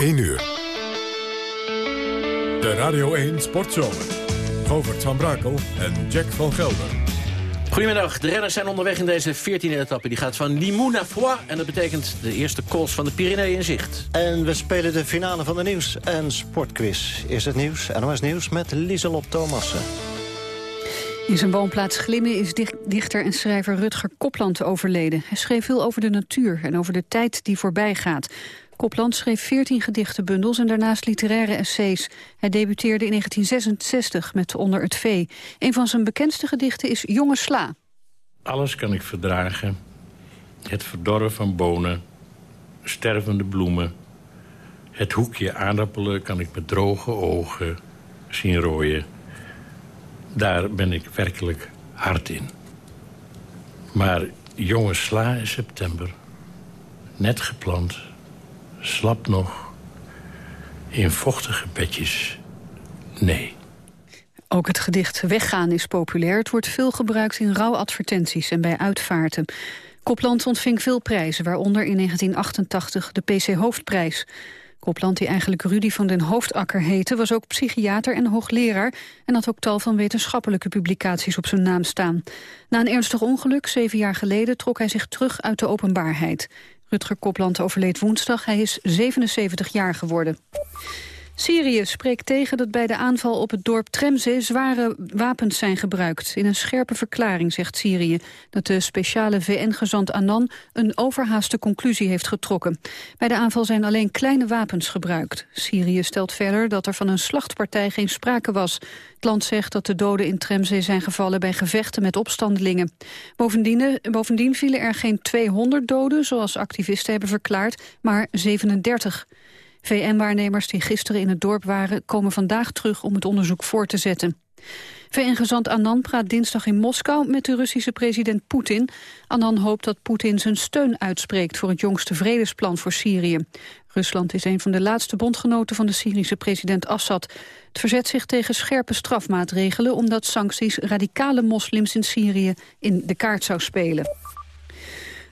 1 uur. De Radio 1 Sportzomer. Govert van Brakel en Jack van Gelder. Goedemiddag, de renners zijn onderweg in deze 14e etappe. Die gaat van Limoux naar Foix en dat betekent de eerste kools van de Pyreneeën in zicht. En we spelen de finale van de nieuws- en sportquiz. Is het nieuws, NOS Nieuws met Lieselop Thomassen. In zijn woonplaats Glimmen is dichter en schrijver Rutger Kopland overleden. Hij schreef veel over de natuur en over de tijd die voorbij gaat. Kopland schreef 14 gedichtenbundels en daarnaast literaire essays. Hij debuteerde in 1966 met Onder het Vee. Een van zijn bekendste gedichten is Jonge Sla. Alles kan ik verdragen. Het verdorren van bonen, stervende bloemen. Het hoekje aardappelen kan ik met droge ogen zien rooien. Daar ben ik werkelijk hard in. Maar jonge sla in september, net geplant, slap nog, in vochtige bedjes, nee. Ook het gedicht Weggaan is populair. Het wordt veel gebruikt in rouwadvertenties en bij uitvaarten. Kopland ontving veel prijzen, waaronder in 1988 de PC Hoofdprijs. Kopland, die eigenlijk Rudy van den Hoofdakker heette... was ook psychiater en hoogleraar... en had ook tal van wetenschappelijke publicaties op zijn naam staan. Na een ernstig ongeluk, zeven jaar geleden... trok hij zich terug uit de openbaarheid. Rutger Kopland overleed woensdag. Hij is 77 jaar geworden. Syrië spreekt tegen dat bij de aanval op het dorp Tremze zware wapens zijn gebruikt. In een scherpe verklaring zegt Syrië dat de speciale VN-gezant Annan een overhaaste conclusie heeft getrokken. Bij de aanval zijn alleen kleine wapens gebruikt. Syrië stelt verder dat er van een slachtpartij geen sprake was. Het land zegt dat de doden in Tremze zijn gevallen bij gevechten met opstandelingen. Bovendien, bovendien vielen er geen 200 doden, zoals activisten hebben verklaard, maar 37. VN-waarnemers die gisteren in het dorp waren... komen vandaag terug om het onderzoek voor te zetten. VN-gezant Annan praat dinsdag in Moskou met de Russische president Poetin. Annan hoopt dat Poetin zijn steun uitspreekt voor het jongste vredesplan voor Syrië. Rusland is een van de laatste bondgenoten van de Syrische president Assad. Het verzet zich tegen scherpe strafmaatregelen omdat sancties radicale moslims in Syrië in de kaart zou spelen.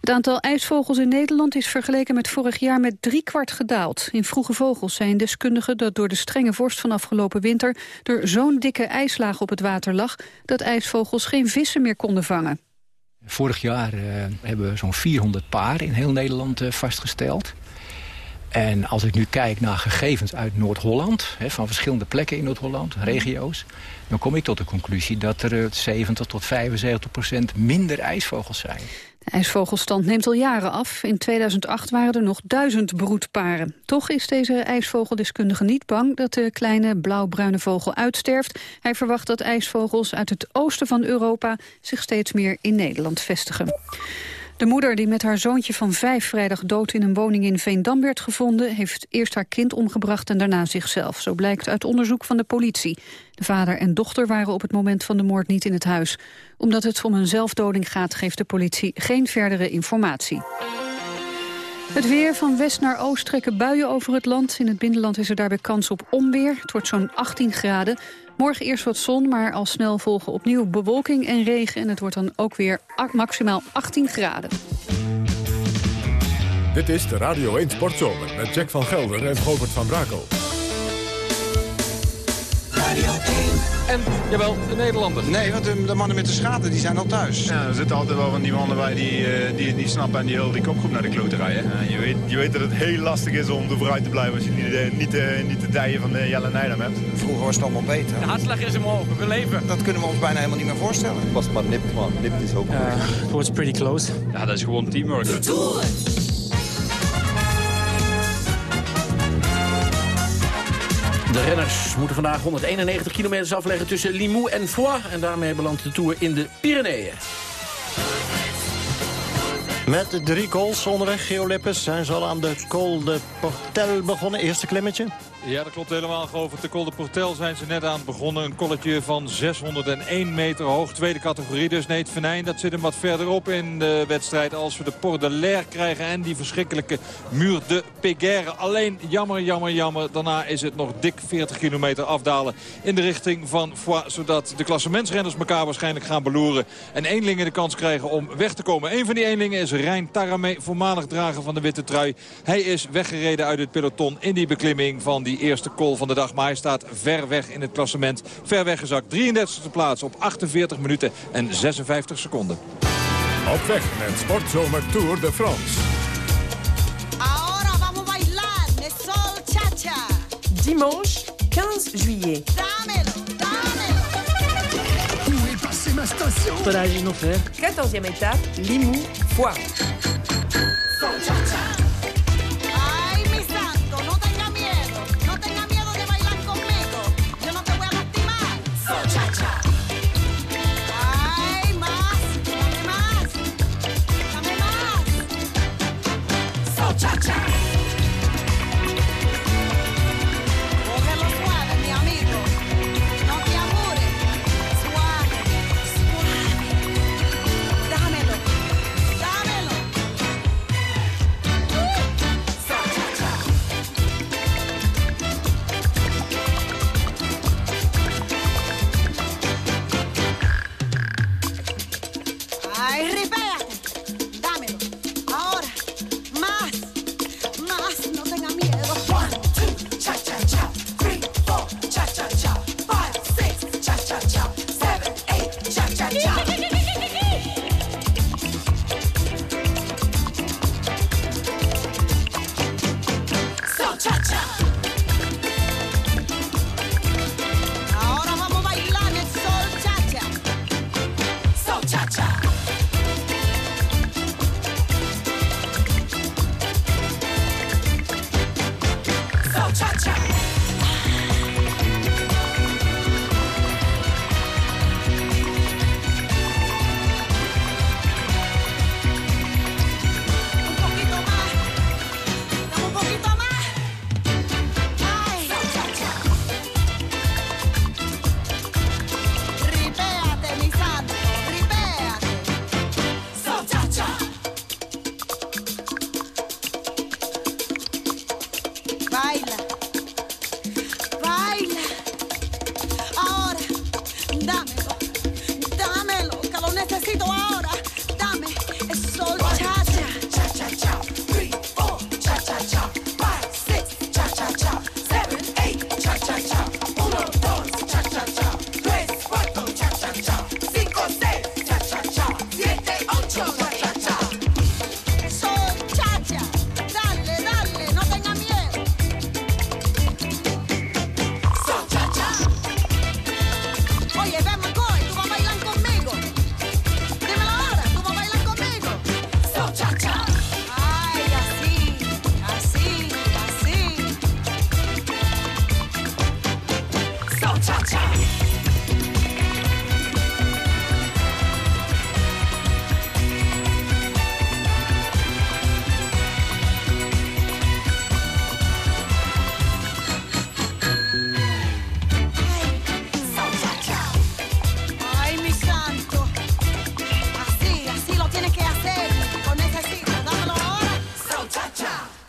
Het aantal ijsvogels in Nederland is vergeleken met vorig jaar met drie kwart gedaald. In vroege vogels zijn deskundigen dat door de strenge vorst van afgelopen winter er zo'n dikke ijslaag op het water lag dat ijsvogels geen vissen meer konden vangen. Vorig jaar uh, hebben we zo'n 400 paren in heel Nederland uh, vastgesteld. En als ik nu kijk naar gegevens uit Noord-Holland... van verschillende plekken in Noord-Holland, regio's... dan kom ik tot de conclusie dat er 70 tot 75 procent minder ijsvogels zijn. De ijsvogelstand neemt al jaren af. In 2008 waren er nog duizend broedparen. Toch is deze ijsvogeldeskundige niet bang dat de kleine blauw-bruine vogel uitsterft. Hij verwacht dat ijsvogels uit het oosten van Europa zich steeds meer in Nederland vestigen. De moeder die met haar zoontje van vijf vrijdag dood in een woning in Veendam werd gevonden... heeft eerst haar kind omgebracht en daarna zichzelf. Zo blijkt uit onderzoek van de politie. De vader en dochter waren op het moment van de moord niet in het huis. Omdat het om een zelfdoding gaat, geeft de politie geen verdere informatie. Het weer van west naar oost trekken buien over het land. In het binnenland is er daarbij kans op onweer. Het wordt zo'n 18 graden. Morgen eerst wat zon, maar al snel volgen opnieuw bewolking en regen. En het wordt dan ook weer maximaal 18 graden. Dit is de Radio 1 Sportzomer met Jack van Gelder en Govert van Brakel. En, jawel, de Nederlanders. Nee, want de, de, mannen met de schaten die zijn al thuis. Ja, er zitten altijd wel van die mannen bij die, uh, die het niet snappen en die heel die kopgroep naar de klote rijden. Uh, je, weet, je weet dat het heel lastig is om er vooruit te blijven als je niet, uh, niet, niet de dijen van de Jelle Nijdam hebt. Vroeger was het allemaal beter. De hartslag is omhoog, we leven. Dat kunnen we ons bijna helemaal niet meer voorstellen. Het was maar nipt, maar nipt is ook goed. Het was pretty close. Ja, dat is gewoon teamwork. De renners moeten vandaag 191 kilometers afleggen tussen Limoux en Foix. En daarmee belandt de Tour in de Pyreneeën. Met drie goals onderweg, Geo Lippes, zijn ze al aan de Col de Portel begonnen. Eerste klimmetje. Ja, dat klopt helemaal. Ik. De Col de Portel zijn ze net aan begonnen. Een kolletje van 601 meter hoog. Tweede categorie dus. Nee, het Venijn, dat zit hem wat verderop in de wedstrijd. Als we de Port de krijgen en die verschrikkelijke Muur de Peguerre. Alleen jammer, jammer, jammer. Daarna is het nog dik 40 kilometer afdalen in de richting van Foix. Zodat de klassementsrenners elkaar waarschijnlijk gaan beloeren. En eenlingen de kans krijgen om weg te komen. Een van die eenlingen is Rijn Taramé, voormalig drager van de witte trui. Hij is weggereden uit het peloton in die beklimming van die eerste call van de dag. Maar hij staat ver weg in het klassement. Ver weggezakt. 33e plaats op 48 minuten en 56 seconden. Op weg met Sportzomer Tour de France. Ahora vamos a bailar sol cha-cha. Dimanche 15 juillet. Dámelo, dámelo. Où est passée ma station Nofer. 14e étape, Limoux, Foix. Sol cha-cha.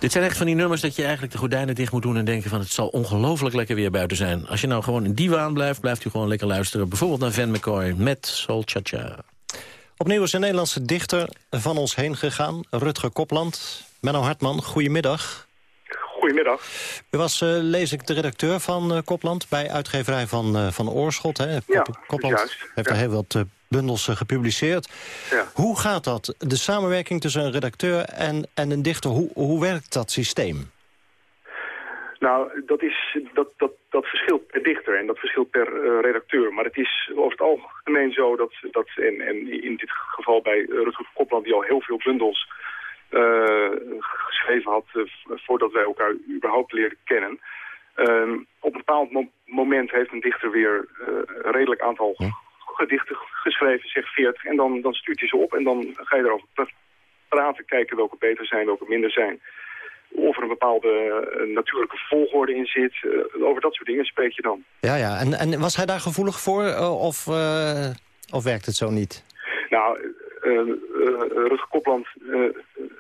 Dit zijn echt van die nummers dat je eigenlijk de gordijnen dicht moet doen... en denken van het zal ongelooflijk lekker weer buiten zijn. Als je nou gewoon in die waan blijft, blijft u gewoon lekker luisteren. Bijvoorbeeld naar Van McCoy met Soul Cha-Cha. Opnieuw is een Nederlandse dichter van ons heen gegaan. Rutger Kopland. Menno Hartman, goedemiddag. Goedemiddag. U was, eh, lees ik, de redacteur van eh, Kopland... bij uitgeverij van, eh, van Oorschot. Hè? Kop- Ja, Kopland juist. heeft Ja. er heel wat bundels gepubliceerd. Ja. Hoe gaat dat? De samenwerking tussen een redacteur en, en een dichter, hoe, hoe werkt dat systeem? Nou, dat, is, dat, dat, dat verschilt per dichter en dat verschilt per redacteur. Maar het is over het algemeen zo dat, dat en, en in dit geval bij uh, Rutger Kopland... die al heel veel bundels geschreven had eh, voordat wij elkaar überhaupt leren kennen... Ehm, op een bepaald mo- moment heeft een dichter weer eh, een redelijk aantal gedichten geschreven, zeg 40. En dan, dan stuurt hij ze op en dan ga je erover pra- praten, kijken welke beter zijn, welke minder zijn. Of er een bepaalde eh, natuurlijke volgorde in zit. Eh, over dat soort dingen spreek je dan. Ja, ja. En, en was hij daar gevoelig voor eh, of, eh, of werkt het zo niet? Nou, eh eh, Rutger Kopland, eh,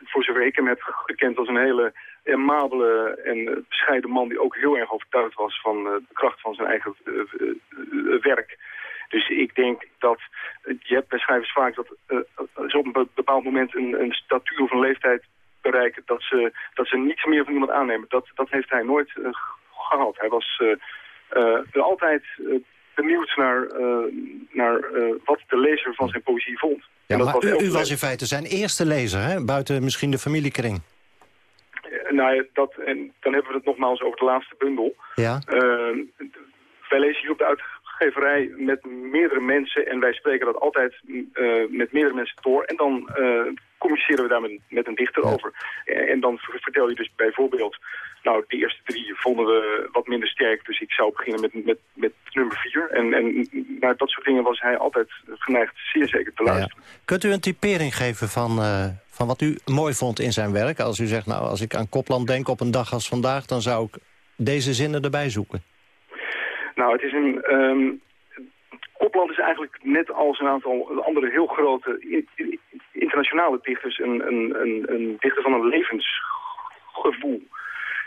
voor zover ik hem heb gekend als een hele amabele en eh, bescheiden man... die ook heel erg overtuigd was van eh, de kracht van zijn eigen eh, eh, werk. Dus ik denk dat eh, je hebt bij schrijvers vaak dat eh, ze op een be- bepaald moment een, een statuur of een leeftijd bereiken dat ze, dat ze niets meer van iemand aannemen. Dat, dat heeft hij nooit eh, gehad. Hij was eh, eh, altijd eh, benieuwd naar, eh, naar eh, wat de lezer van zijn poëzie vond. Ja, maar u, was in feite zijn eerste lezer, hè? buiten misschien de familiekring. Eh, Nou dat, en dan hebben we het nogmaals over de laatste bundel. Ja. Wij lezen hier op de uitgeverij met meerdere mensen en wij spreken dat altijd eh, met meerdere mensen door. En dan communiceren we daar met, met een dichter over. En, en dan vertel je dus bijvoorbeeld, nou de eerste drie vonden we wat minder sterk, dus ik zou beginnen met, met, met nummer vier. En, en naar dat soort dingen was hij altijd geneigd zeer zeker te luisteren. Kunt u een typering geven van, eh, van wat u mooi vond in zijn werk? Als u zegt, nou, als ik aan Kopland denk op een dag als vandaag... dan zou ik deze zinnen erbij zoeken. Nou, het is een... ehm Kopland is eigenlijk net als een aantal andere heel grote internationale dichters een, een, een, een dichter van een levensgevoel.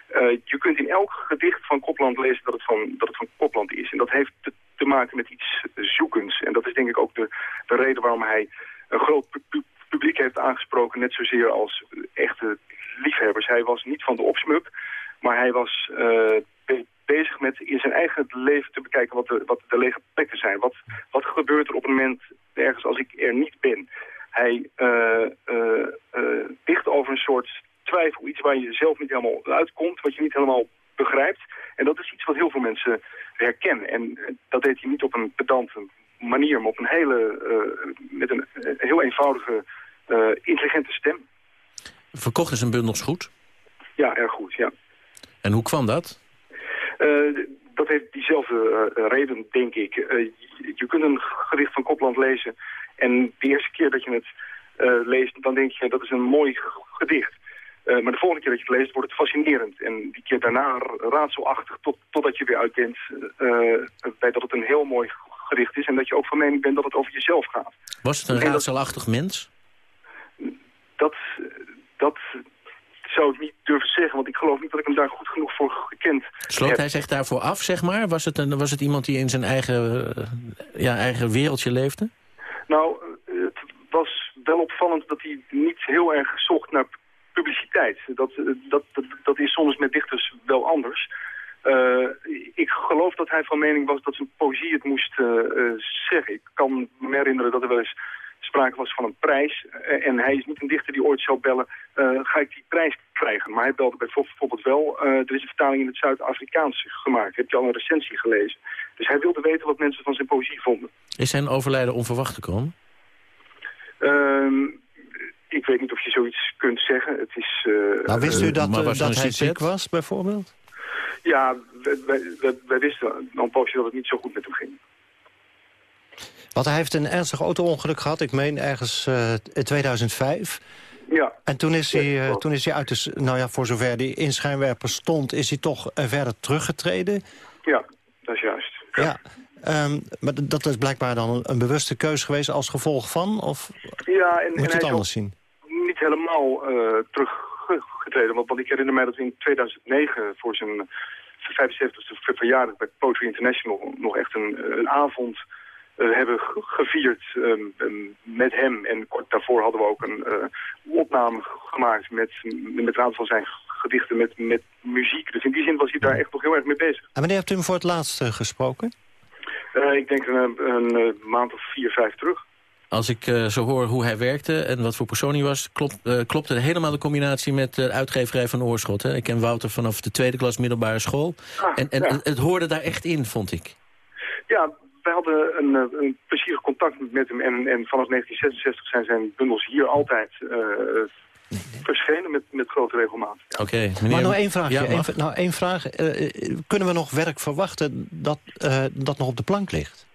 Eh, je kunt in elk gedicht van Kopland lezen dat het van, dat het van Kopland is. En dat heeft te, maken met iets zoekends. En dat is denk ik ook de, de reden waarom hij een groot pu- pu- publiek heeft aangesproken. Net zozeer als echte liefhebbers. Hij was niet van de opsmuk, maar hij was eh, bezig met in zijn eigen leven te bekijken wat de, wat de lege plekken zijn. Wat, wat gebeurt er op een moment ergens als ik er niet ben? Hij eh, eh, eh, dicht over een soort twijfel, iets waar je zelf niet helemaal uitkomt, wat je niet helemaal begrijpt. En dat is iets wat heel veel mensen herkennen. En dat deed hij niet op een pedante manier, maar op een hele, met een heel eenvoudige, intelligente stem. Verkochten zijn bundels goed? Ja, erg goed, ja. En hoe kwam dat? Eh, dat heeft diezelfde eh, reden, denk ik. Eh, je, kunt een gedicht van Kopland lezen en de eerste keer dat je het leest, dan denk je dat is een mooi gedicht. Maar de volgende keer dat je het leest, wordt het fascinerend. En die keer daarna raadselachtig, tot, totdat je weer uit bent eh, bij dat het een heel mooi gedicht is. En dat je ook van mening bent dat het over jezelf gaat. Was het een En dat- raadselachtig mens? Dat, dat zou ik niet durven zeggen, want ik geloof niet dat ik hem daar goed genoeg voor gekend Sloot heb. hij zich daarvoor af, zeg maar? Was het, een, was het iemand die in zijn eigen, eh, ja, eigen wereldje leefde? Nou, eh, het was wel opvallend dat hij niet heel erg zocht naar publiciteit. Dat, eh, dat, dat, dat is soms met dichters wel anders. Ik geloof dat hij van mening was dat zijn poëzie het moest zeggen. Ik kan me herinneren dat er wel eens sprake was van een prijs. Eh, en hij is niet een dichter die ooit zou bellen, eh, ga ik die prijs krijgen. Maar hij belde bijvoorbeeld wel, eh, er is een vertaling in het Zuid-Afrikaans gemaakt. Heb je al een recensie gelezen? Dus hij wilde weten wat mensen van zijn poëzie vonden. Is zijn overlijden onverwacht gekomen? Ehm, ik weet niet of je zoiets kunt zeggen. Het is... eh, Nou, wist u dat, maar was dat hij ziek was, bijvoorbeeld? Ja, wij, wij, wij- wij wisten al een poosje dat het niet zo goed met hem ging. Want hij heeft een ernstig auto-ongeluk gehad, ik meen ergens eh, in 2005. Ja. En toen is, hij, eh, toen is hij uit de... Nou ja, voor zover die in schijnwerper stond... is hij toch eh, verder teruggetreden. Ja, dat is juist. Ja. Ehm, maar dat is blijkbaar dan een, een bewuste keus geweest als gevolg van? Of Ja, en, moet en je hij het anders zien? niet helemaal teruggetreden. Want, want ik herinner mij dat in 2009 voor zijn 75e verjaardag bij Poetry International nog echt een, een avond eh, hebben ge- gevierd ehm, ehm, met hem. En kort daarvoor hadden we ook een eh, opname gemaakt met, met een aantal van zijn gedichten met, met muziek. Dus in die zin was hij daar echt nog heel erg mee bezig. En wanneer hebt u hem voor het laatst eh, gesproken? Eh, ik denk een, een, maand of vier, vijf terug. Als ik eh, zo hoor hoe hij werkte en wat voor persoon hij was... Klopt, eh, klopte helemaal de combinatie met de uitgeverij van Oorschot. Hè? Ik ken Wouter vanaf de tweede klas middelbare school. Ah, en en ja. het, het hoorde daar echt in, vond ik. Ja, wij hadden een, eh, een plezierig contact met hem. En, en vanaf 1966 zijn zijn bundels hier altijd eh, verschenen met, met grote regelmaat. Oké, meneer... Maar nog één vraagje. Ja, Eén nou, één vraag. Eh, kunnen we nog werk verwachten dat, eh, dat nog op de plank ligt?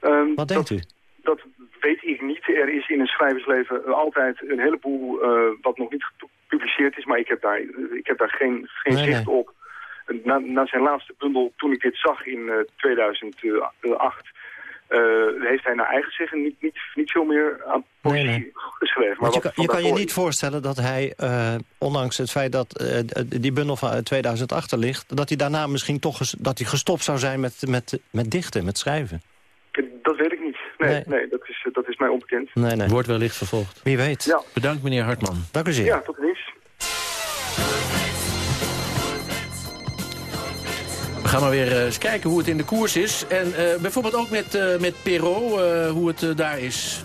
Ehm, Wat denkt dat, u? Dat weet ik niet. Er is in een schrijversleven altijd een heleboel eh, wat nog niet gepubliceerd is. Maar ik heb daar, ik heb daar geen, geen Nee, zicht nee. op. Na, na zijn laatste bundel, toen ik dit zag in eh, 2008... eh, heeft hij naar eigen zeggen niet, niet, niet veel meer aan poëzie Nee, nee. geschreven. Maar je kan, je kan je niet voorstellen dat hij, eh, ondanks het feit dat eh, die bundel van 2008 er ligt... dat hij daarna misschien toch ges- dat hij gestopt zou zijn met, met, met dichten, met schrijven. Nee, Nee. nee. dat, is, dat is mij onbekend. Nee, nee. Wordt wellicht vervolgd. Wie weet. Ja. Bedankt meneer Hartman. Dank u zeer. Ja, tot ziens. Gaan maar weer eh, eens kijken hoe het in de koers is. En eh, bijvoorbeeld ook met, eh met Perrault, hoe het daar is.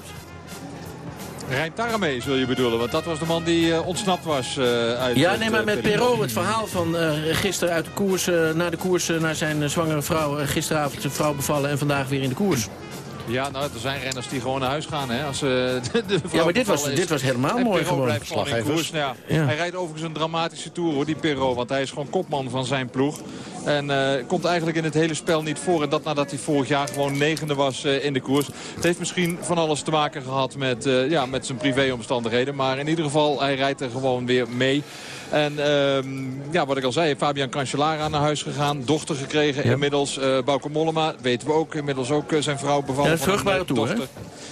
Rijn Taramee zul je bedoelen, want dat was de man die ontsnapt was uit Ja, nee, maar met. Perrault, het verhaal van gisteren uit de koers... na de koers naar zijn zwangere vrouw. gisteravond zijn vrouw bevallen en vandaag weer in de koers. Ja, nou, er zijn renners die gewoon naar huis gaan. Hè, als, eh, de, Ja, maar dit was, is. dit was helemaal En mooi gewoon. blijft gewoon in koers. Ja, Ja. Hij rijdt overigens een dramatische tour, hoor, die Perrault. Want hij is gewoon kopman van zijn ploeg. En eh, komt eigenlijk in het hele spel niet voor. En dat nadat hij vorig jaar gewoon negende was eh, in de koers. Het heeft misschien van alles te maken gehad met, ja, met zijn privéomstandigheden. Maar in ieder geval, hij rijdt er gewoon weer mee. En ehm, ja, wat ik al zei, Fabian Cancellara naar huis gegaan. Dochter gekregen Ja. inmiddels. eh Bauke Mollema, weten we ook. Inmiddels ook eh, zijn vrouw bevallen Ja, een van een, vruchtbare eh, toer, hè? dochter.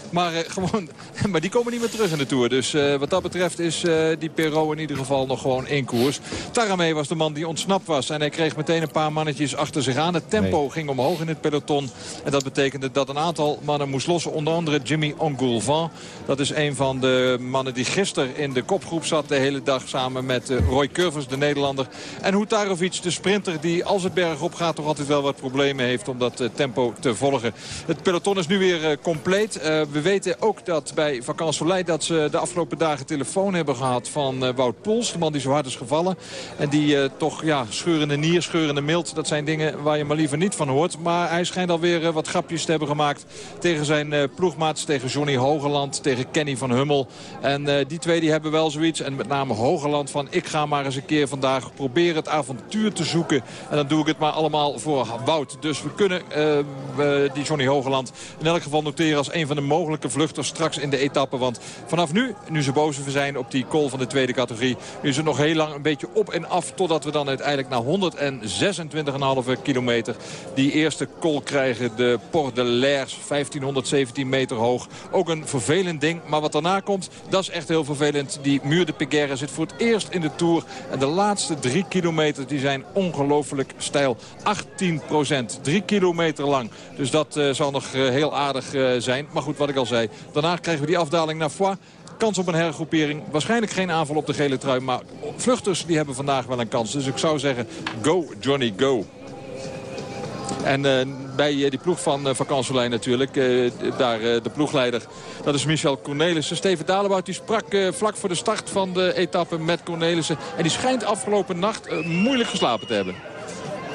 Maar, gewoon, maar die komen niet meer terug in de Tour. Dus wat dat betreft is die Perrault in ieder geval nog gewoon in koers. Taramee was de man die ontsnapt was. En hij kreeg meteen een paar mannetjes achter zich aan. Het tempo ging omhoog in het peloton. En dat betekende dat een aantal mannen moest lossen. Onder andere Jimmy Ongoulvent. Dat is een van de mannen die gisteren in de kopgroep zat de hele dag. Samen met Roy Curvers, de Nederlander. En Hutarovic, de sprinter die als het berg op gaat toch altijd wel wat problemen heeft om dat eh, tempo te volgen. Het peloton is nu weer eh, compleet. Eh, we weten ook dat bij Vakant Soleil dat ze de afgelopen dagen telefoon hebben gehad van Wout Poels. De man die zo hard is gevallen. En die toch ja, scheurende nier, scheurende mild. Dat zijn dingen waar je maar liever niet van hoort. Maar hij schijnt alweer wat grapjes te hebben gemaakt tegen zijn ploegmaats. Tegen Johnny Hogeland, tegen Kenny van Hummel. En die twee die hebben wel zoiets. En met name Hogeland van ik ga maar eens een keer vandaag proberen het avontuur te zoeken. En dan doe ik het maar allemaal voor Wout. Dus we kunnen eh, die Johnny Hogeland in elk geval noteren als een van de mogelijke vluchters straks in de etappe. Want vanaf nu, nu ze boven zijn op die call van de tweede categorie... nu is het nog heel lang een beetje op en af... totdat we dan uiteindelijk na 126,5 kilometer die eerste call krijgen. De Port de Lers, 1517 meter hoog. Ook een vervelend ding. Maar wat daarna komt, dat is echt heel vervelend. Die Muur de Peguerre zit voor het eerst in de Tour. En de laatste drie kilometer die zijn ongelooflijk stijl. 18 procent. Drie kilometer lang. Dus dat eh, zal nog eh, heel aardig eh, zijn. Maar goed, wat ik al zei. Daarna krijgen we die afdaling naar Foix. Kans op een hergroepering. Waarschijnlijk geen aanval op de gele trui. Maar vluchters die hebben vandaag wel een kans. Dus ik zou zeggen, go Johnny, go. En bij eh, die ploeg van uh, natuurlijk, eh, daar eh, de ploegleider, dat is Michel Cornelissen. Steven Dalebout die sprak eh, vlak voor de start van de etappe met Cornelissen. En die schijnt afgelopen nacht moeilijk geslapen te hebben.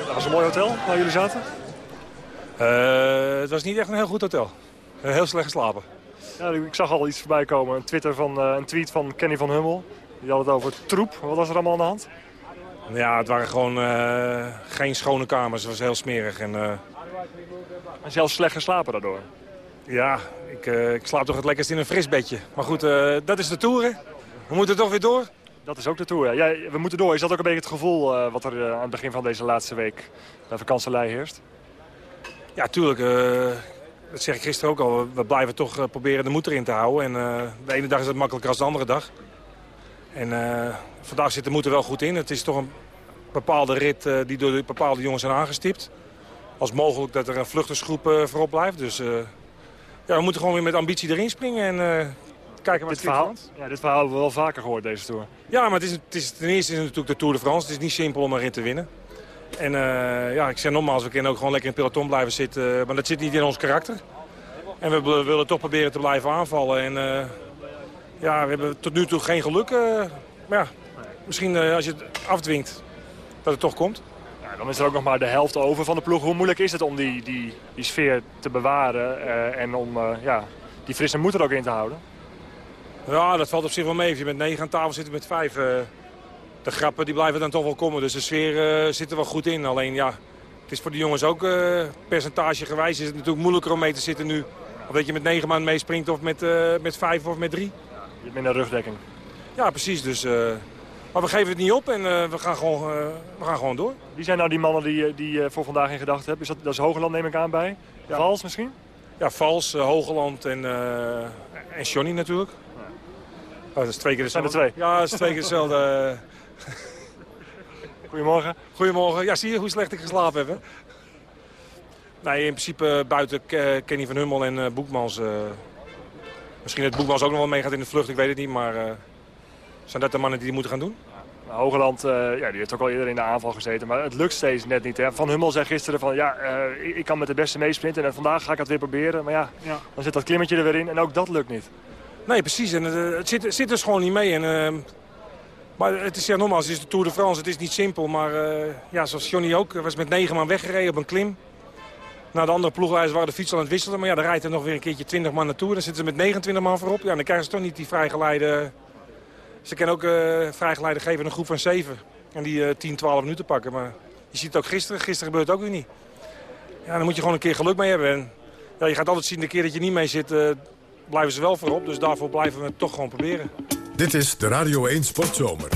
Dat was een mooi hotel waar jullie zaten? Eh, het was niet echt een heel goed hotel. Heel slecht geslapen. Ja, ik zag al iets voorbij komen. Een, Twitter van, eh, een tweet van Kenny van Hummel. Die had het over troep. Wat was er allemaal aan de hand? Ja, het waren gewoon eh, geen schone kamers. Het was heel smerig. En, eh, En zelfs slecht geslapen daardoor. ja, ik, eh, ik slaap toch het lekkerst in een fris bedje. Maar goed, eh, dat is de Tour, hè? We moeten toch weer door. Dat is ook de Tour. Ja. Ja, we moeten door. Is dat ook een beetje het gevoel eh, wat er aan het begin van deze laatste week bij vakantselij heerst? Ja, tuurlijk. dat zeg ik gisteren ook al. We blijven toch proberen de moed erin te houden. En de ene dag is het makkelijker dan de andere dag. En vandaag zit de moed er wel goed in. Het is toch een bepaalde rit die door de bepaalde jongens zijn aangestipt. Als mogelijk dat er een vluchtersgroep eh, voorop blijft. Dus eh, ja, we moeten gewoon weer met ambitie erin springen. En eh, kijken wat Dit verhaal, ja, dit verhaal hebben we wel vaker gehoord deze Tour. Ja, maar het is, het is, ten eerste is het natuurlijk de Tour de France. Het is niet simpel om een rit te winnen. En ja, ik zeg nogmaals, we kunnen ook gewoon lekker in het peloton blijven zitten. Maar dat zit niet in ons karakter. En we willen toch proberen te blijven aanvallen. En ja, we hebben tot nu toe geen geluk. maar ja, misschien als je het afdwingt, dat het toch komt. Dan is er ook nog maar de helft over van de ploeg. Hoe moeilijk is het om die, die, die sfeer te bewaren eh, en om eh, ja, die frisse moed er ook in te houden? Ja, dat valt op zich wel mee. Als je met negen aan tafel zit met vijf. eh, de grappen die blijven dan toch wel komen. Dus de sfeer zit er wel goed in. Alleen ja, het is voor de jongens ook percentagegewijs is het natuurlijk moeilijker om mee te zitten nu. Of dat je met negen man meespringt of met, met vijf of met drie. Je hebt minder rugdekking. Ja, precies. Dus, maar we geven het niet op en eh, we, gaan gewoon, eh, we gaan gewoon door. Wie zijn nou die mannen die, eh, die je voor vandaag in gedachten hebt? Is dat, dat is Hogeland neem ik aan bij. Vals misschien? Ja, Vals, Hogeland en, en Johnny natuurlijk. Oh, dat is twee keer Zijn er dezelfde. twee? Ja, dat is twee keer hetzelfde. Goedemorgen. Goedemorgen. Ja, zie je hoe slecht ik geslapen heb, hè? Nee, in principe buiten Ke- Kenny van Hummel en Boekmans. misschien dat Boekmans ook nog wel meegaat in de vlucht, ik weet het niet. Maar zijn dat de mannen die die moeten gaan doen? Hogeland, eh, ja, die heeft ook al eerder in de aanval gezeten, maar het lukt steeds net niet. Hè. Van Hummel zei gisteren van, ja, eh, ik, ik kan met de beste meesprinten en vandaag ga ik het weer proberen. Maar ja, dan zit dat klimmetje er weer in en ook dat lukt niet. Nee, precies. En, eh, het, zit, zit dus gewoon niet mee. En, eh, maar het is ja, nogmaals, het is de Tour de France. Het is niet simpel. Maar eh, ja, zoals Johnny ook, was met negen man weggereden op een klim. Nou, de andere ploegleiders waren de fiets al aan het wisselen. Maar ja, dan rijdt er nog weer een keertje 20 man naartoe. Dan zitten ze met 29 man voorop. Ja, dan krijgen ze toch niet die vrijgeleide... Ze kunnen ook eh vrijgeleide geven in een groep van 7. En die eh 10, 12 minuten pakken. Maar je ziet het ook gisteren. Gisteren gebeurt het ook weer niet. Ja, dan moet je gewoon een keer geluk mee hebben. En, ja, je gaat altijd zien, de keer dat je niet mee zit, eh, blijven ze wel voorop. Dus daarvoor blijven we het toch gewoon proberen. Dit is de Radio 1 Sportzomer.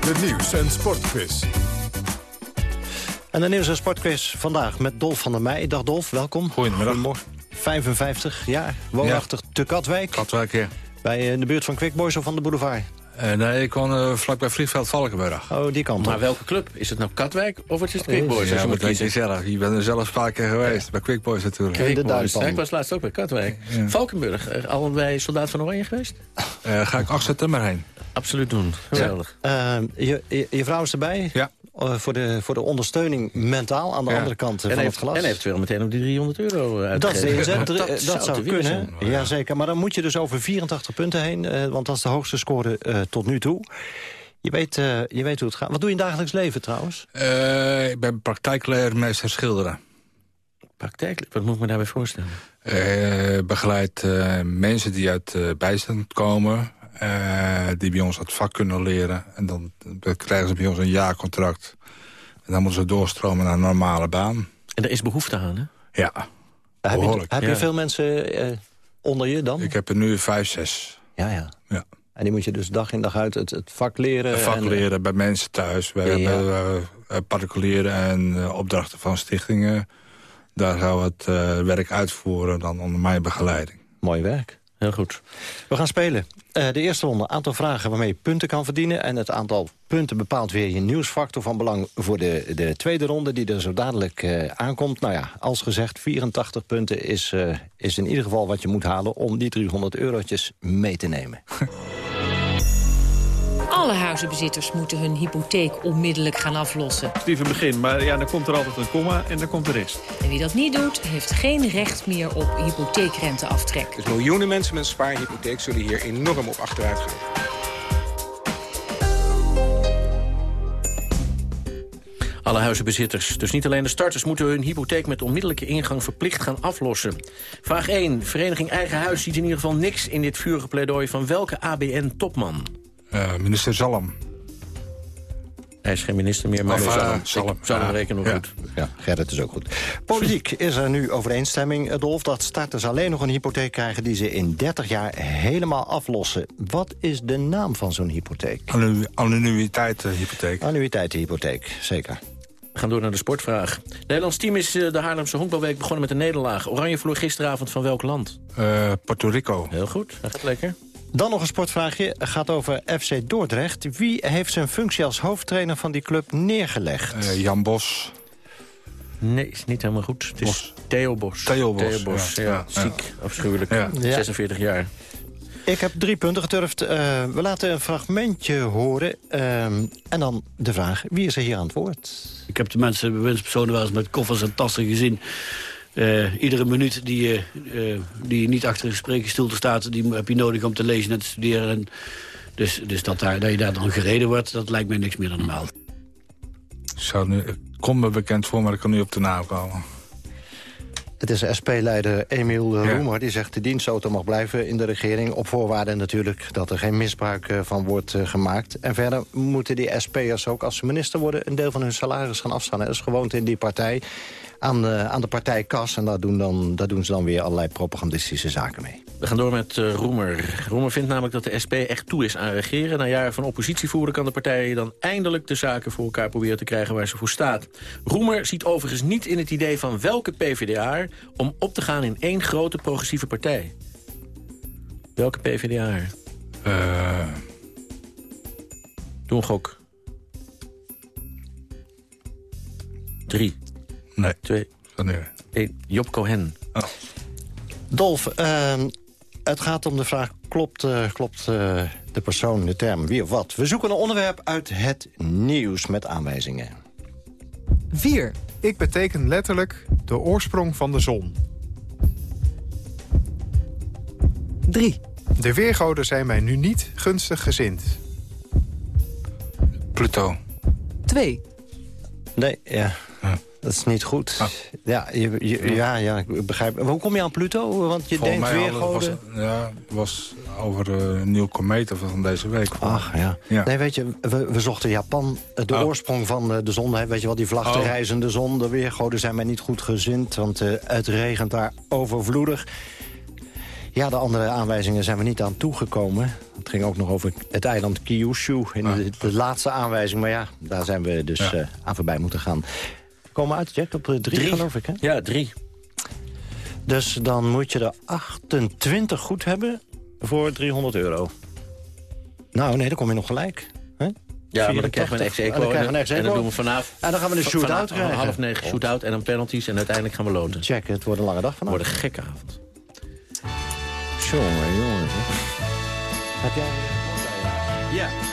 De nieuws- en sportquiz. En de nieuws- en sportquiz vandaag met Dolf van der Meij. Dag Dolf, welkom. Goedemiddag. 55 jaar, woonachtig te Katwijk. Katwijk, ja. Bij eh, in de buurt van Quick Boys of van de boulevard? Eh, nee, ik woon uh, vlakbij Vliegveld Valkenburg. Oh, die kant Maar welke club? Is het nou Katwijk of het is het Quick Boys? als Ja, je maar moet weet je kiezen? zelf. Je bent er zelf een paar keer geweest. Bij Quick Boys natuurlijk. Quick Boys. Ja, ik was laatst ook bij Katwijk. Valkenburg, eh, allebei soldaat van Oranje geweest? Eh, ga ik 8 september heen. Absoluut doen. Geweldig. Eh, je, je, je vrouw is erbij? Ja. Eh, voor, de, voor de ondersteuning mentaal aan de Ja. andere kant eh, En van heeft, het glas. en eventueel meteen ook die 300 euro Dat is de uitgegeven. inzet. Dat, Dat, zou, kunnen. zijn. Jazeker. Maar dan moet je dus over 84 punten heen. eh, want dat is de hoogste score eh, tot nu toe. Je weet, eh, je weet hoe het gaat. Wat doe je in het dagelijks leven trouwens? Eh, ik ben praktijkleermeester schilderen. Praktijk, wat moet ik me daarbij voorstellen? Eh, begeleid eh, mensen die uit eh, bijstand komen. Eh, die bij ons het vak kunnen leren. En dan krijgen ze bij ons een jaarcontract. En dan moeten ze doorstromen naar een normale baan. En er is behoefte aan, hè? Ja, Heb je, behoorlijk. heb je Ja. veel mensen eh, onder je dan? Ik heb er nu vijf, zes. Ja, ja. Ja. En die moet je dus dag in dag uit het, het vak leren. Een vak en, eh, leren bij mensen thuis. We Ja, ja. hebben eh, eh, particuliere en opdrachten van stichtingen. Daar gaan we het eh, werk uitvoeren dan onder mijn begeleiding. Mooi werk. Heel goed. We gaan spelen. Eh, de eerste ronde, aantal vragen waarmee je punten kan verdienen. En het aantal punten bepaalt weer je nieuwsfactor van belang voor de, de tweede ronde die er zo dadelijk eh, aankomt. Nou ja, als gezegd, 84 punten is, eh, is in ieder geval wat je moet halen om die 300 eurotjes mee te nemen. Alle huizenbezitters moeten hun hypotheek onmiddellijk gaan aflossen. Stief een begin, maar ja, dan komt er altijd een komma en dan komt de rest. En wie dat niet doet, heeft geen recht meer op hypotheekrenteaftrek. Dus miljoenen mensen met een spaarhypotheek zullen hier enorm op achteruit gaan. Alle huizenbezitters, dus niet alleen de starters... moeten hun hypotheek met onmiddellijke ingang verplicht gaan aflossen. Vraag 1. Vereniging Eigen Huis ziet in ieder geval niks in dit vurige pleidooi... van welke ABN-topman? Eh, minister Zalm. Hij is geen minister meer, maar Of, we eh, Zalm. Ja. rekenen Ja. goed. Ja, Gerrit is ook goed. Politiek is er nu overeenstemming, Dolf, dat starters alleen nog een hypotheek krijgen... die ze in 30 jaar helemaal aflossen. Wat is de naam van zo'n hypotheek? Annu Annuïteitenhypotheek. Annuïteitenhypotheek, zeker. We gaan door naar de sportvraag. Nederlands team is eh, de Haarlemse honkbalweek begonnen met een nederlaag. Oranje verloor gisteravond van welk land? Eh, Puerto Rico. Heel goed, dat gaat lekker. Dan nog een sportvraagje, gaat over FC Dordrecht. Wie heeft zijn functie als hoofdtrainer van die club neergelegd? Eh, Jan Bos. Nee, is niet helemaal goed. Het is Theo Bos. Theo Bos, Bos, ja. ja. Ja, ja. Ziek, afschuwelijk. Ja. 46 jaar. Ik heb drie punten geturfd. Eh, we laten een fragmentje horen. ehm, en dan de vraag, wie is er hier aan het woord? Ik heb de mensen, bewindspersonen wel eens met koffers en tassen gezien. Eh, iedere minuut die je, eh, die je niet achter een spreekstoel staat... die heb je nodig om te lezen en te studeren. En dus dus dat, daar, dat je daar dan gereden wordt, dat lijkt mij niks meer dan normaal. Nu, komt me bekend voor, maar ik kan nu op de naam komen. Het is SP-leider Emiel Ja. Roemer. Die zegt de dienstauto mag blijven in de regering. Op voorwaarde natuurlijk dat er geen misbruik eh, van wordt eh, gemaakt. En verder moeten die SP'ers ook als ze minister worden... een deel van hun salaris gaan afstaan. Dat is gewoonte in die partij aan de, aan de partijkas. En daar doen, dan, daar doen ze dan weer allerlei propagandistische zaken mee. We gaan door met eh, Roemer. Roemer vindt namelijk dat de SP echt toe is aan regeren. Na jaren van oppositie voeren kan de partij dan eindelijk de zaken voor elkaar proberen te krijgen waar ze voor staat. Roemer ziet overigens niet in het idee van welke PvdA om op te gaan in één grote progressieve partij. Welke PvdA? Eh, Doe een gok. Drie. Nee. Twee. Wanneer? Eén. Job Cohen. Dolf, ehm, het gaat om de vraag, klopt, eh, klopt eh, de persoon, de term, wie of wat? We zoeken een onderwerp uit het nieuws met aanwijzingen. 4. Ik beteken letterlijk de oorsprong van de zon. 3. De weergoden zijn mij nu niet gunstig gezind. Pluto. 2. Nee, ja. Dat is niet goed. Ja, je, je- ja, ja, ik begrijp. Hoe kom je aan Pluto? Want je Volgens denkt weer hadden- was, goden... ja, was over eh, een nieuw komeet van deze week. Ach, ja. Nee, weet je, we, we zochten Japan, eh, de Oh. oorsprong van eh, de zon. Hè, weet je wel, die vlag Oh. reizende zon. De weergoden zijn mij niet goed gezind, want het regent daar overvloedig. Ja, de andere aanwijzingen zijn we niet aan toegekomen. Het ging ook nog over het eiland Kyushu in de, de laatste aanwijzing. Maar ja, daar zijn we dus Ja. aan voorbij moeten gaan. Komen uit, Jack, op eh, drie, Drie. geloof ik, hè? Ja, drie. Dus dan moet je er 28 goed hebben voor 300 euro. Nou, nee, dan kom je nog gelijk. Hè? Ja, maar dan krijgen we een 84. ex Oh, dan krijgen we een En dan doen we vanaf... En dan gaan we een shootout krijgen. Half negen shootout en dan penalties en uiteindelijk gaan we loten. Check, het wordt een lange dag vandaag. wordt een gekke avond. Jongen, jongen. Heb jij... Ja.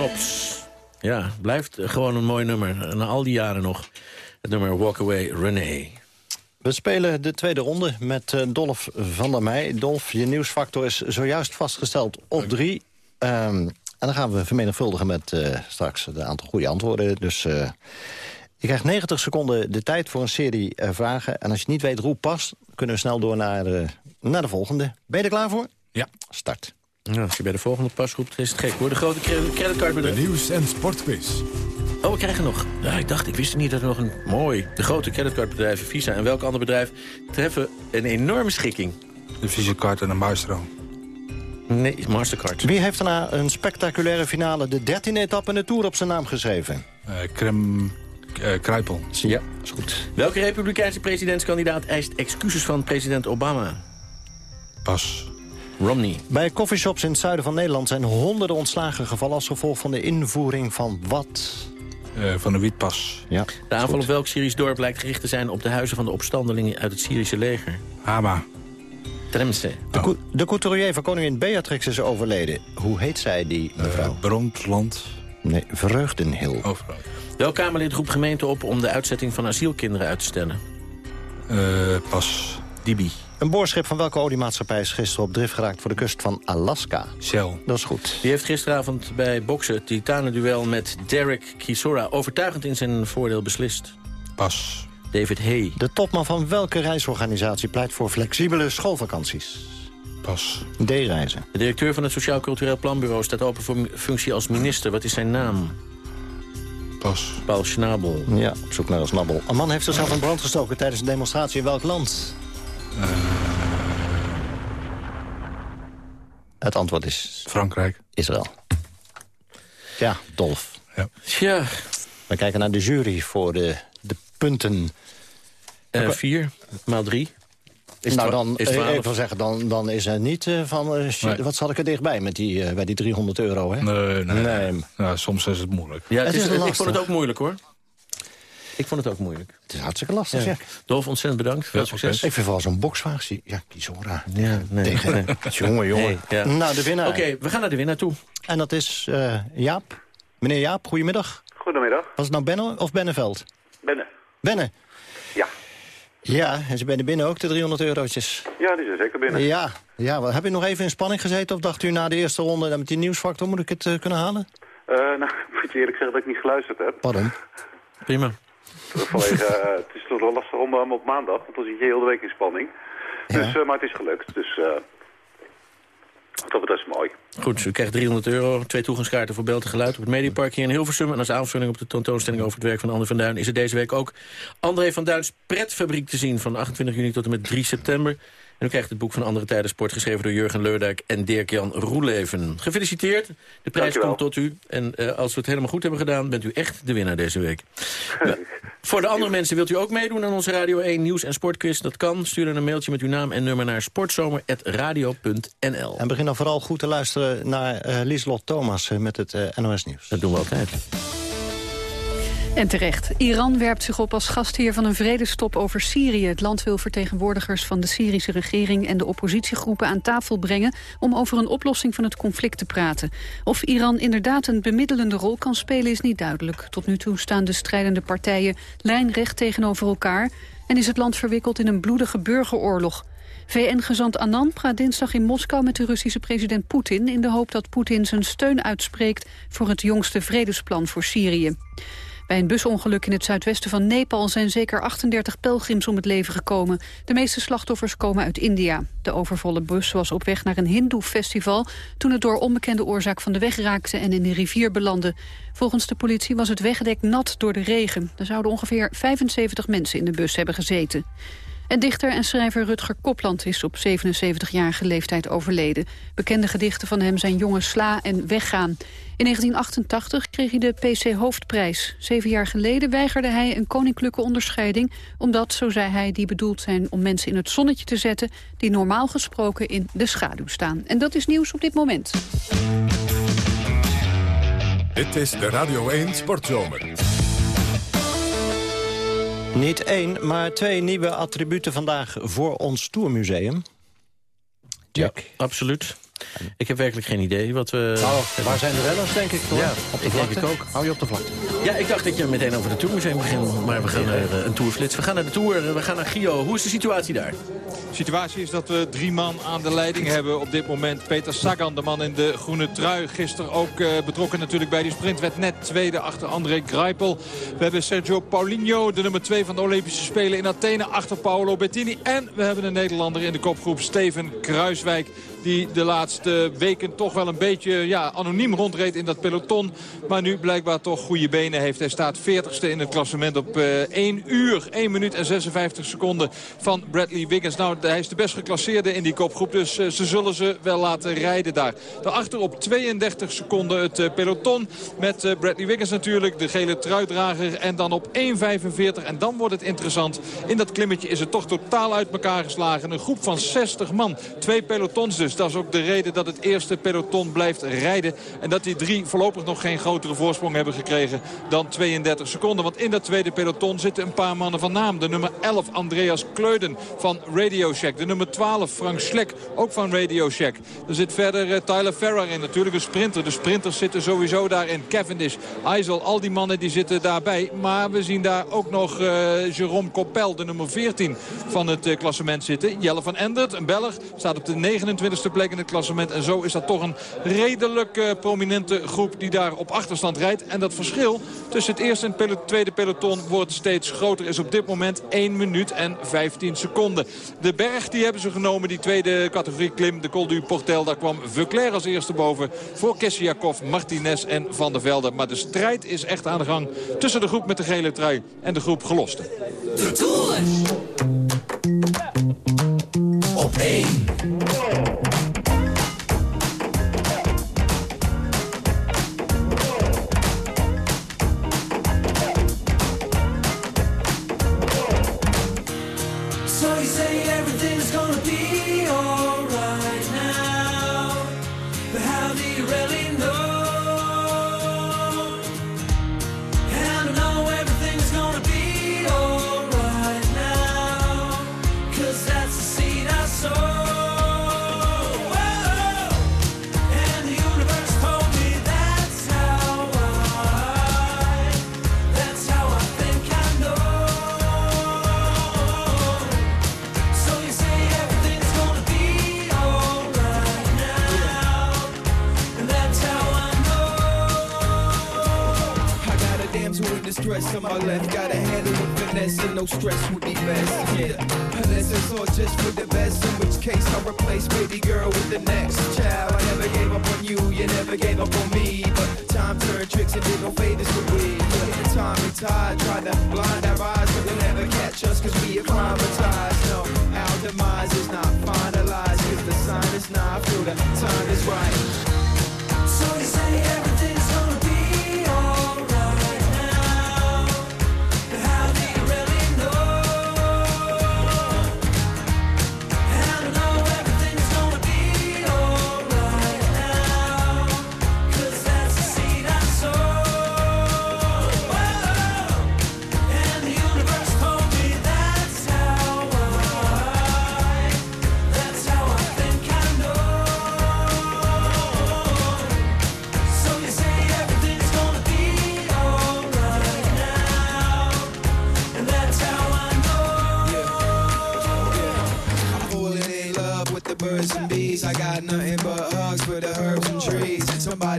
Tops. Ja, blijft gewoon een mooi nummer. Na al die jaren nog. Het nummer Walk Away Renee. We spelen de tweede ronde met eh, Dolf van der Meij. Dolf, je nieuwsfactor is zojuist vastgesteld op drie. Ehm, en dan gaan we vermenigvuldigen met eh, straks het aantal goede antwoorden. Dus eh, je krijgt 90 seconden de tijd voor een serie eh, vragen. En als je niet weet roep pas, kunnen we snel door naar, de naar de volgende. Ben je er klaar voor? Ja. Start. Ja, als je bij de volgende pas roept, is het gek hoor. De grote cre- creditcardbedrijf. De nieuws- en sportquiz. Oh, we krijgen nog. Ja, ik dacht, ik wist niet dat er nog een... Mooi. De grote creditcardbedrijven Visa en welk ander bedrijf treffen een enorme schikking? De Visicard en de Maestro. Nee, Mastercard. Wie heeft daarna een spectaculaire finale... de 13e etappe in de Tour op zijn naam geschreven? Eh Krem eh, Kruipel. Ja, is goed. Welke republikeinse presidentskandidaat eist excuses van president Obama? Pas. Romney. Bij coffeeshops in het zuiden van Nederland zijn honderden ontslagen gevallen... als gevolg van de invoering van wat? Eh, van de wietpas. Ja, De aanval op welk Syrisch dorp lijkt gericht te zijn... op de huizen van de opstandelingen uit het Syrische leger? Hama. Tremse. De, cou- de couturier van koningin Beatrix is overleden. Hoe heet zij, die mevrouw? Uh. Nee, Vreugdenhil. Oh. Welk Kamerlid roept gemeente op om de uitzetting van asielkinderen uit te stellen? Eh, pas. Dibi. Een boorschip van welke oliemaatschappij is gisteren op drift geraakt... voor de kust van Alaska? Shell. Dat is goed. Die heeft gisteravond bij boksen het titanenduel met Derek Chisora... overtuigend in zijn voordeel beslist. Pas. David Hay. De topman van welke reisorganisatie pleit voor flexibele schoolvakanties? Pas. D-reizen. De directeur van het Sociaal Cultureel Planbureau staat open voor functie als minister. Wat is zijn naam? Pas. Paul Schnabel. Ja, op zoek naar een snabbel. Een man heeft zichzelf in brand gestoken tijdens een demonstratie in welk land? Uh... Het antwoord is... Frankrijk. Israël. Ja, Dolf. Ja. Ja. We kijken naar de jury voor de, de punten. Uh, vier maal drie. Is nou, dan, is even zeggen, dan, dan is er niet uh, van... Uh, nee. Wat zat ik er dichtbij met die, uh, bij die 300 euro, hè? Nee, nee. nee. Ja, soms is het moeilijk. Ja, het is, het is ik vond het ook moeilijk, hoor. Ik vond het ook moeilijk. Het is hartstikke lastig, ja. Dolf, ontzettend bedankt. Veel ja, succes. Ik vind vooral zo'n boksvaagsie. Ja, Kisora. Ja, nee. Tegen, jongen, jongen. Nee, ja. Nou, de winnaar. Oké, okay, we gaan naar de winnaar toe. En dat is uh, Jaap. Meneer Jaap, goedemiddag. Goedemiddag. Was het nou Benne of Benneveld? Benne. Benne? Ja. Ja, en ze zijn binnen ook, de 300 eurotjes. Ja, die zijn zeker binnen. Ja, ja heb je nog even in spanning gezeten? Of dacht u na de eerste ronde, met die nieuwsfactor, moet ik het uh, kunnen halen? Uh, nou, moet je eerlijk zeggen dat ik niet geluisterd heb. Pardon? Prima. Vanwege, uh, het is toch wel lastig om um, op maandag, want dan zit je heel de week in spanning. Ja. Dus, maar het is gelukt, dus dat, dat is mooi. Goed, u krijgt 300 euro, twee toegangskaarten voor beeld en geluid op het Mediapark hier in Hilversum. En als aanvulling op de tentoonstelling over het werk van Anne van Duin... is er deze week ook André van Duins pretfabriek te zien... van 28 juni tot en met 3 september. En u krijgt het boek van Andere Tijden Sport... geschreven door Jurgen Leurdijk en Dirk-Jan Roeleven. Gefeliciteerd, de prijs komt tot u. En uh, als we het helemaal goed hebben gedaan... bent u echt de winnaar deze week. uh, voor de andere mensen wilt u ook meedoen aan onze Radio 1 Nieuws- en Sportquiz? Dat kan. Stuur dan een mailtje met uw naam en nummer naar sportzomer.radio.nl. En begin dan vooral goed te luisteren naar uh, Lieslot Thomas met het NOS Nieuws. Dat doen we altijd. En terecht. Iran werpt zich op als gastheer van een vredestop over Syrië. Het land wil vertegenwoordigers van de Syrische regering... en de oppositiegroepen aan tafel brengen... om over een oplossing van het conflict te praten. Of Iran inderdaad een bemiddelende rol kan spelen is niet duidelijk. Tot nu toe staan de strijdende partijen lijnrecht tegenover elkaar... en is het land verwikkeld in een bloedige burgeroorlog. VN-gezant Annan praat dinsdag in Moskou met de Russische president Poetin... in de hoop dat Poetin zijn steun uitspreekt voor het jongste vredesplan voor Syrië. Bij een busongeluk in het zuidwesten van Nepal zijn zeker 38 pelgrims om het leven gekomen. De meeste slachtoffers komen uit India. De overvolle bus was op weg naar een hindoe-festival... toen het door onbekende oorzaak van de weg raakte en in de rivier belandde. Volgens de politie was het wegdek nat door de regen. Er zouden ongeveer 75 mensen in de bus hebben gezeten. En dichter en schrijver Rutger Kopland is op 77-jarige leeftijd overleden. Bekende gedichten van hem zijn Jonge Sla en Weggaan. In 1988 kreeg hij de PC Hoofdprijs. Zeven jaar geleden weigerde hij een koninklijke onderscheiding... omdat, zo zei hij, die bedoeld zijn om mensen in het zonnetje te zetten... die normaal gesproken in de schaduw staan. En dat is nieuws op dit moment. Dit is de Radio 1 Sportzomer. Niet één, maar twee nieuwe attributen vandaag voor ons Tourmuseum. Jack. Ja, absoluut. Ik heb werkelijk geen idee wat we... Nou, waar zijn de renners, denk ik, toch? Ja, op de ik vlakte. denk ik ook. Hou je op de vlakte. Ja, ik dacht dat je meteen over het Tourmuseum begint. Maar we gaan naar uh, een tourflits. We gaan naar de Tour, we gaan naar Gio. Hoe is de situatie daar? De situatie is dat we drie man aan de leiding hebben op dit moment. Peter Sagan, de man in de groene trui. Gisteren ook uh, betrokken natuurlijk bij die sprint. Werd net tweede achter André Greipel. We hebben Sergio Paulinho, de nummer twee van de Olympische Spelen in Athene. Achter Paolo Bettini. En we hebben een Nederlander in de kopgroep, Steven Kruiswijk. Die de laatste weken toch wel een beetje ja, anoniem rondreed in dat peloton. Maar nu blijkbaar toch goede benen heeft. Hij staat 40ste in het klassement op uh, 1 uur, 1 minuut en 56 seconden van Bradley Wiggins. Nou, hij is de best geclasseerde in die kopgroep. Dus uh, ze zullen ze wel laten rijden daar. Daarachter op 32 seconden het uh, peloton. Met Bradley Wiggins natuurlijk, de gele truidrager. En dan op 1.45. En dan wordt het interessant. In dat klimmetje is het toch totaal uit elkaar geslagen. Een groep van 60 man. Twee pelotons dus. Dus dat is ook de reden dat het eerste peloton blijft rijden. En dat die drie voorlopig nog geen grotere voorsprong hebben gekregen dan 32 seconden. Want in dat tweede peloton zitten een paar mannen van naam. De nummer 11 Andreas Kleuden van Radio Shack. De nummer 12 Frank Slek, ook van Radio Shack. Er zit verder eh, Tyler Ferrer in, natuurlijk een sprinter. De sprinters zitten sowieso daarin. Cavendish, Eisel, al die mannen die zitten daarbij. Maar we zien daar ook nog uh, Jerome Coppel, de nummer 14 van het uh, klassement zitten. Jelle van Endert, een Belg, staat op de 29e plek in het klassement. En zo is dat toch een redelijk uh, prominente groep die daar op achterstand rijdt. En dat verschil tussen het eerste en tweede peloton wordt steeds groter. Is op dit moment 1 minuut en 15 seconden. De berg die hebben ze genomen, die tweede categorie klim, de Col du Portel. Daar kwam Veuclair als eerste boven voor Kessiakov, Martinez en Van der Velde. Maar de strijd is echt aan de gang tussen de groep met de gele trui en de groep gelosten. De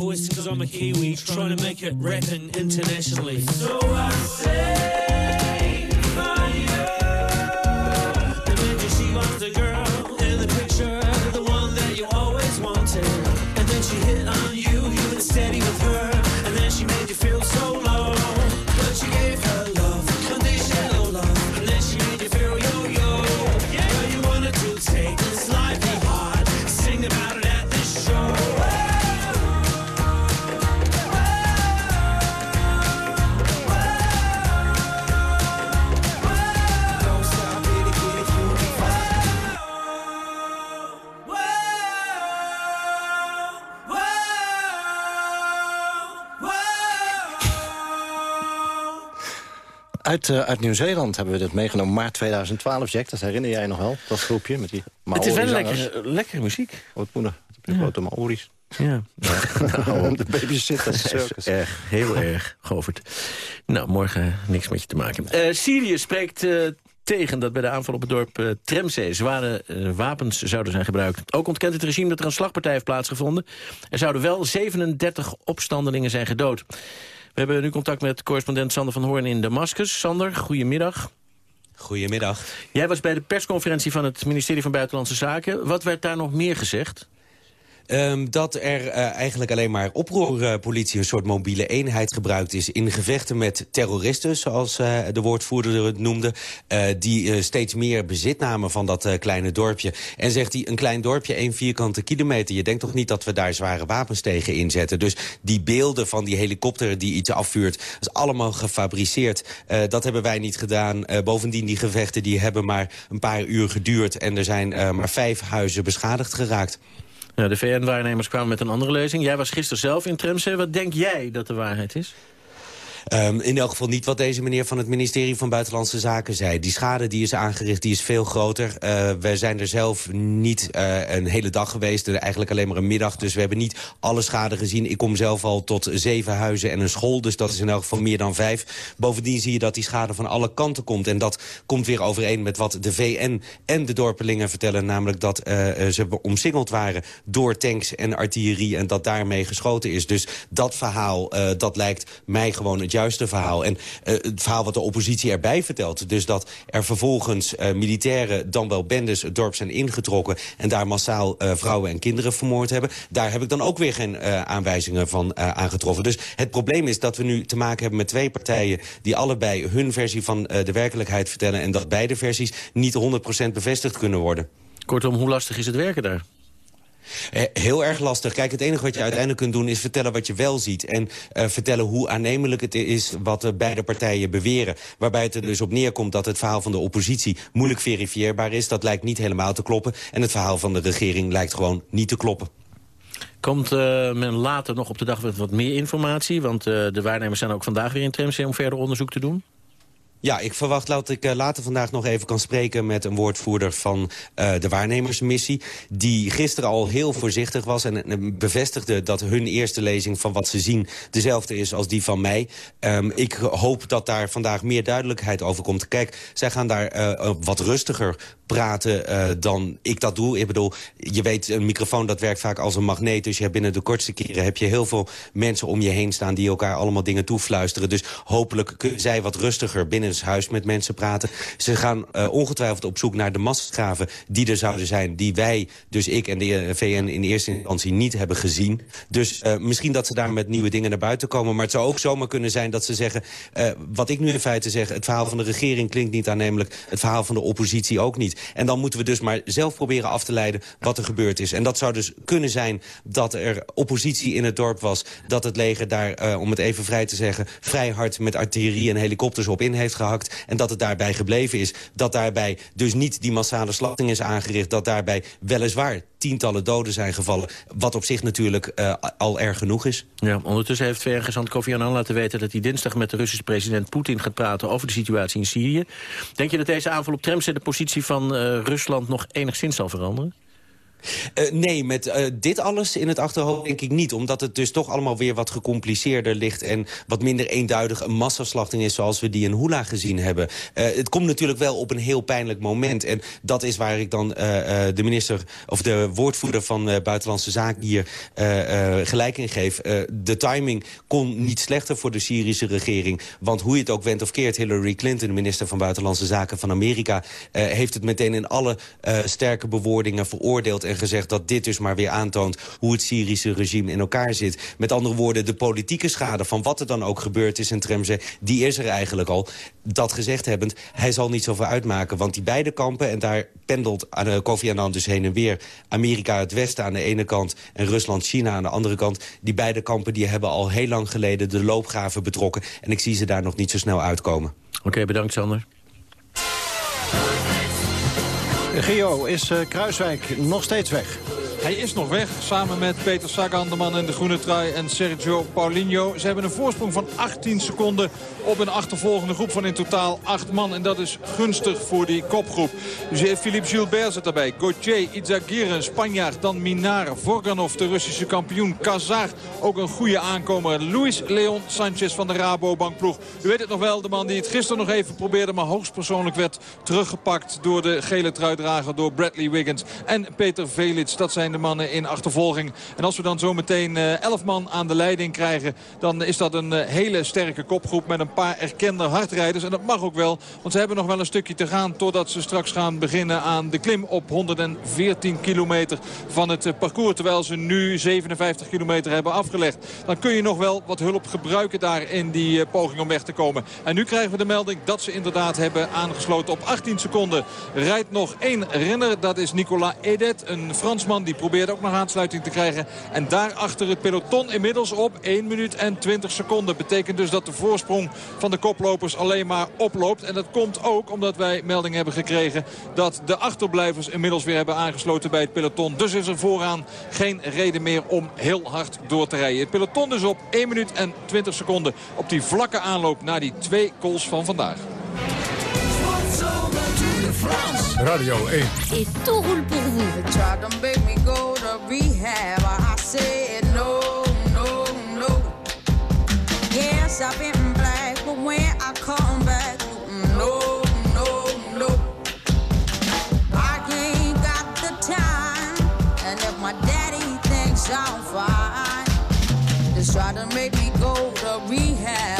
voice because I'm a Kiwi trying to make it rapping internationally. So I say Uit, uh, uit Nieuw-Zeeland hebben we dit meegenomen. Maart 2012, Jack, dat herinner jij nog wel? Dat groepje met die Het is wel lekker, lekkere muziek. Wat heb je grote Maori's. Ja. nou, om de babysitter circus. Erg, heel erg, Govert. Nou, morgen niks met je te maken. Uh, Syrië spreekt uh, tegen dat bij de aanval op het dorp uh, Tremzee zware wapens zouden zijn gebruikt. Ook ontkent het regime dat er een slagpartij heeft plaatsgevonden. Er zouden wel 37 opstandelingen zijn gedood. We hebben nu contact met correspondent Sander van Hoorn in Damascus. Sander, goedemiddag. Goedemiddag. Jij was bij de persconferentie van het ministerie van Buitenlandse Zaken. Wat werd daar nog meer gezegd? Um, dat er uh, eigenlijk alleen maar oproerpolitie, een soort mobiele eenheid gebruikt is... in gevechten met terroristen, zoals uh, de woordvoerder het noemde... Uh, die steeds meer bezit namen van dat kleine dorpje. En zegt hij, een klein dorpje, één vierkante kilometer... je denkt toch niet dat we daar zware wapens tegen inzetten? Dus die beelden van die helikopter die iets afvuurt... dat is allemaal gefabriceerd. dat hebben wij niet gedaan. bovendien, die gevechten die hebben maar een paar uur geduurd... en er zijn maar vijf huizen beschadigd geraakt. Nou, de VN-waarnemers kwamen met een andere lezing. Jij was gisteren zelf in Tremse. Wat denk jij dat de waarheid is? Um, in elk geval niet wat deze meneer van het ministerie van Buitenlandse Zaken zei. Die schade die is aangericht, die is veel groter. Uh, we zijn er zelf niet uh, een hele dag geweest, eigenlijk alleen maar een middag. Dus we hebben niet alle schade gezien. Ik kom zelf al tot zeven huizen en een school, dus dat is in elk geval meer dan vijf. Bovendien zie je dat die schade van alle kanten komt. En dat komt weer overeen met wat de VN en de dorpelingen vertellen. Namelijk dat uh, ze omsingeld waren door tanks en artillerie en dat daarmee geschoten is. Dus dat verhaal, dat lijkt mij gewoon juiste verhaal. En uh, het verhaal wat de oppositie erbij vertelt. Dus dat er vervolgens uh, militairen, dan wel bendes, het dorp zijn ingetrokken... en daar massaal uh, vrouwen en kinderen vermoord hebben. Daar heb ik dan ook weer geen aanwijzingen van aangetroffen. Dus het probleem is dat we nu te maken hebben met twee partijen... die allebei hun versie van de werkelijkheid vertellen... en dat beide versies niet 100% bevestigd kunnen worden. Kortom, hoe lastig is het werken daar? Eh, heel erg lastig. Kijk, het enige wat je uiteindelijk kunt doen is vertellen wat je wel ziet. En uh, vertellen hoe aannemelijk het is wat uh, beide partijen beweren. Waarbij het er dus op neerkomt dat het verhaal van de oppositie moeilijk verifieerbaar is. Dat lijkt niet helemaal te kloppen. En het verhaal van de regering lijkt gewoon niet te kloppen. Komt men later nog op de dag met wat meer informatie? Want de waarnemers zijn ook vandaag weer in Tremsee om verder onderzoek te doen? Ja, ik verwacht dat ik uh, later vandaag nog even kan spreken... met een woordvoerder van uh, de waarnemersmissie... die gisteren al heel voorzichtig was en bevestigde... dat hun eerste lezing van wat ze zien dezelfde is als die van mij. Um, ik hoop dat daar vandaag meer duidelijkheid over komt. Kijk, zij gaan daar wat rustiger praten uh, dan ik dat doe. Ik bedoel, je weet, een microfoon dat werkt vaak als een magneet. Dus je hebt binnen de kortste keren heb je heel veel mensen om je heen staan... die elkaar allemaal dingen toefluisteren. Dus hopelijk kunnen zij wat rustiger binnen het huis met mensen praten. Ze gaan uh, ongetwijfeld op zoek naar de massagraven die er zouden zijn... die wij, dus ik en de VN in eerste instantie niet hebben gezien. Dus uh, misschien dat ze daar met nieuwe dingen naar buiten komen. Maar het zou ook zomaar kunnen zijn dat ze zeggen... Wat ik nu in feite zeg, het verhaal van de regering klinkt niet aannemelijk... het verhaal van de oppositie ook niet. En dan moeten we dus maar zelf proberen af te leiden wat er gebeurd is. En dat zou dus kunnen zijn dat er oppositie in het dorp was... dat het leger daar, uh, om het even vrij te zeggen... vrij hard met artillerie en helikopters op in heeft gehakt. En dat het daarbij gebleven is. Dat daarbij dus niet die massale slachting is aangericht. Dat daarbij weliswaar tientallen doden zijn gevallen. Wat op zich natuurlijk uh, al erg genoeg is. Ja, ondertussen heeft VN-gezant Kofi Annan laten weten... dat hij dinsdag met de Russische president Poetin gaat praten... over de situatie in Syrië. Denk je dat deze aanval op Tremse de positie van uh, Rusland... nog enigszins zal veranderen? Uh, nee, met uh, dit alles in het achterhoofd denk ik niet. Omdat het dus toch allemaal weer wat gecompliceerder ligt... en wat minder eenduidig een massaslachting is... zoals we die in Hula gezien hebben. Uh, het komt natuurlijk wel op een heel pijnlijk moment. En dat is waar ik dan de minister of de woordvoerder van Buitenlandse Zaken... hier gelijk in geef. de timing kon niet slechter voor de Syrische regering. Want hoe je het ook went of keert... Hillary Clinton, de minister van Buitenlandse Zaken van Amerika... heeft het meteen in alle sterke bewoordingen veroordeeld en gezegd dat dit dus maar weer aantoont... hoe het Syrische regime in elkaar zit. Met andere woorden, de politieke schade van wat er dan ook gebeurd is in Tremze... die is er eigenlijk al. Dat gezegd hebbend, hij zal niet zoveel uitmaken. Want die beide kampen, en daar pendelt uh, Kofi Annan dus heen en weer... Amerika het westen aan de ene kant en Rusland-China aan de andere kant... die beide kampen die hebben al heel lang geleden de loopgraven betrokken. En ik zie ze daar nog niet zo snel uitkomen. Oké, bedankt Sander. Gio, is uh, Kruiswijk nog steeds weg? Hij is nog weg, samen met Peter Sagan, de man in de groene trui... en Sergio Paulinho. Ze hebben een voorsprong van 18 seconden op een achtervolgende groep van in totaal 8 man. En dat is gunstig voor die kopgroep. Dus Philippe Gilbert zit daarbij. Gauthier, Izaguirre, een Spanjaard. Dan Minar, Vorganov, de Russische kampioen. Kazar, ook een goede aankomer. Luis Leon Sanchez van de Rabobankploeg. U weet het nog wel, de man die het gisteren nog even probeerde... maar hoogstpersoonlijk werd teruggepakt door de gele truidrager... door Bradley Wiggins en Peter Velits. Dat zijn de mannen in achtervolging. En als we dan zo meteen 11 man aan de leiding krijgen... dan is dat een eh, hele sterke kopgroep met een paar erkende hardrijders. En dat mag ook wel, want ze hebben nog wel een stukje te gaan... totdat ze straks gaan beginnen aan de klim op 114 kilometer van het eh, parcours. Terwijl ze nu 57 kilometer hebben afgelegd. Dan kun je nog wel wat hulp gebruiken daar in die eh, poging om weg te komen. En nu krijgen we de melding dat ze inderdaad hebben aangesloten. Op 18 seconden rijdt nog één renner. Dat is Nicolas Edet, een Fransman. Die probeert ook nog aansluiting te krijgen. En daarachter het peloton inmiddels op 1 minuut en 20 seconden. Betekent dus dat de voorsprong van de koplopers alleen maar oploopt. En dat komt ook omdat wij melding hebben gekregen... dat de achterblijvers inmiddels weer hebben aangesloten bij het peloton. Dus is er vooraan geen reden meer om heel hard door te rijden. Het peloton dus op 1 minuut en 20 seconden op die vlakke aanloop naar die twee calls van vandaag. Radio 1. Et tout roule pour vous. When I come back, mm, no, no, no. I ain't got the time, and if my daddy thinks I'm fine, just try to make me go to rehab.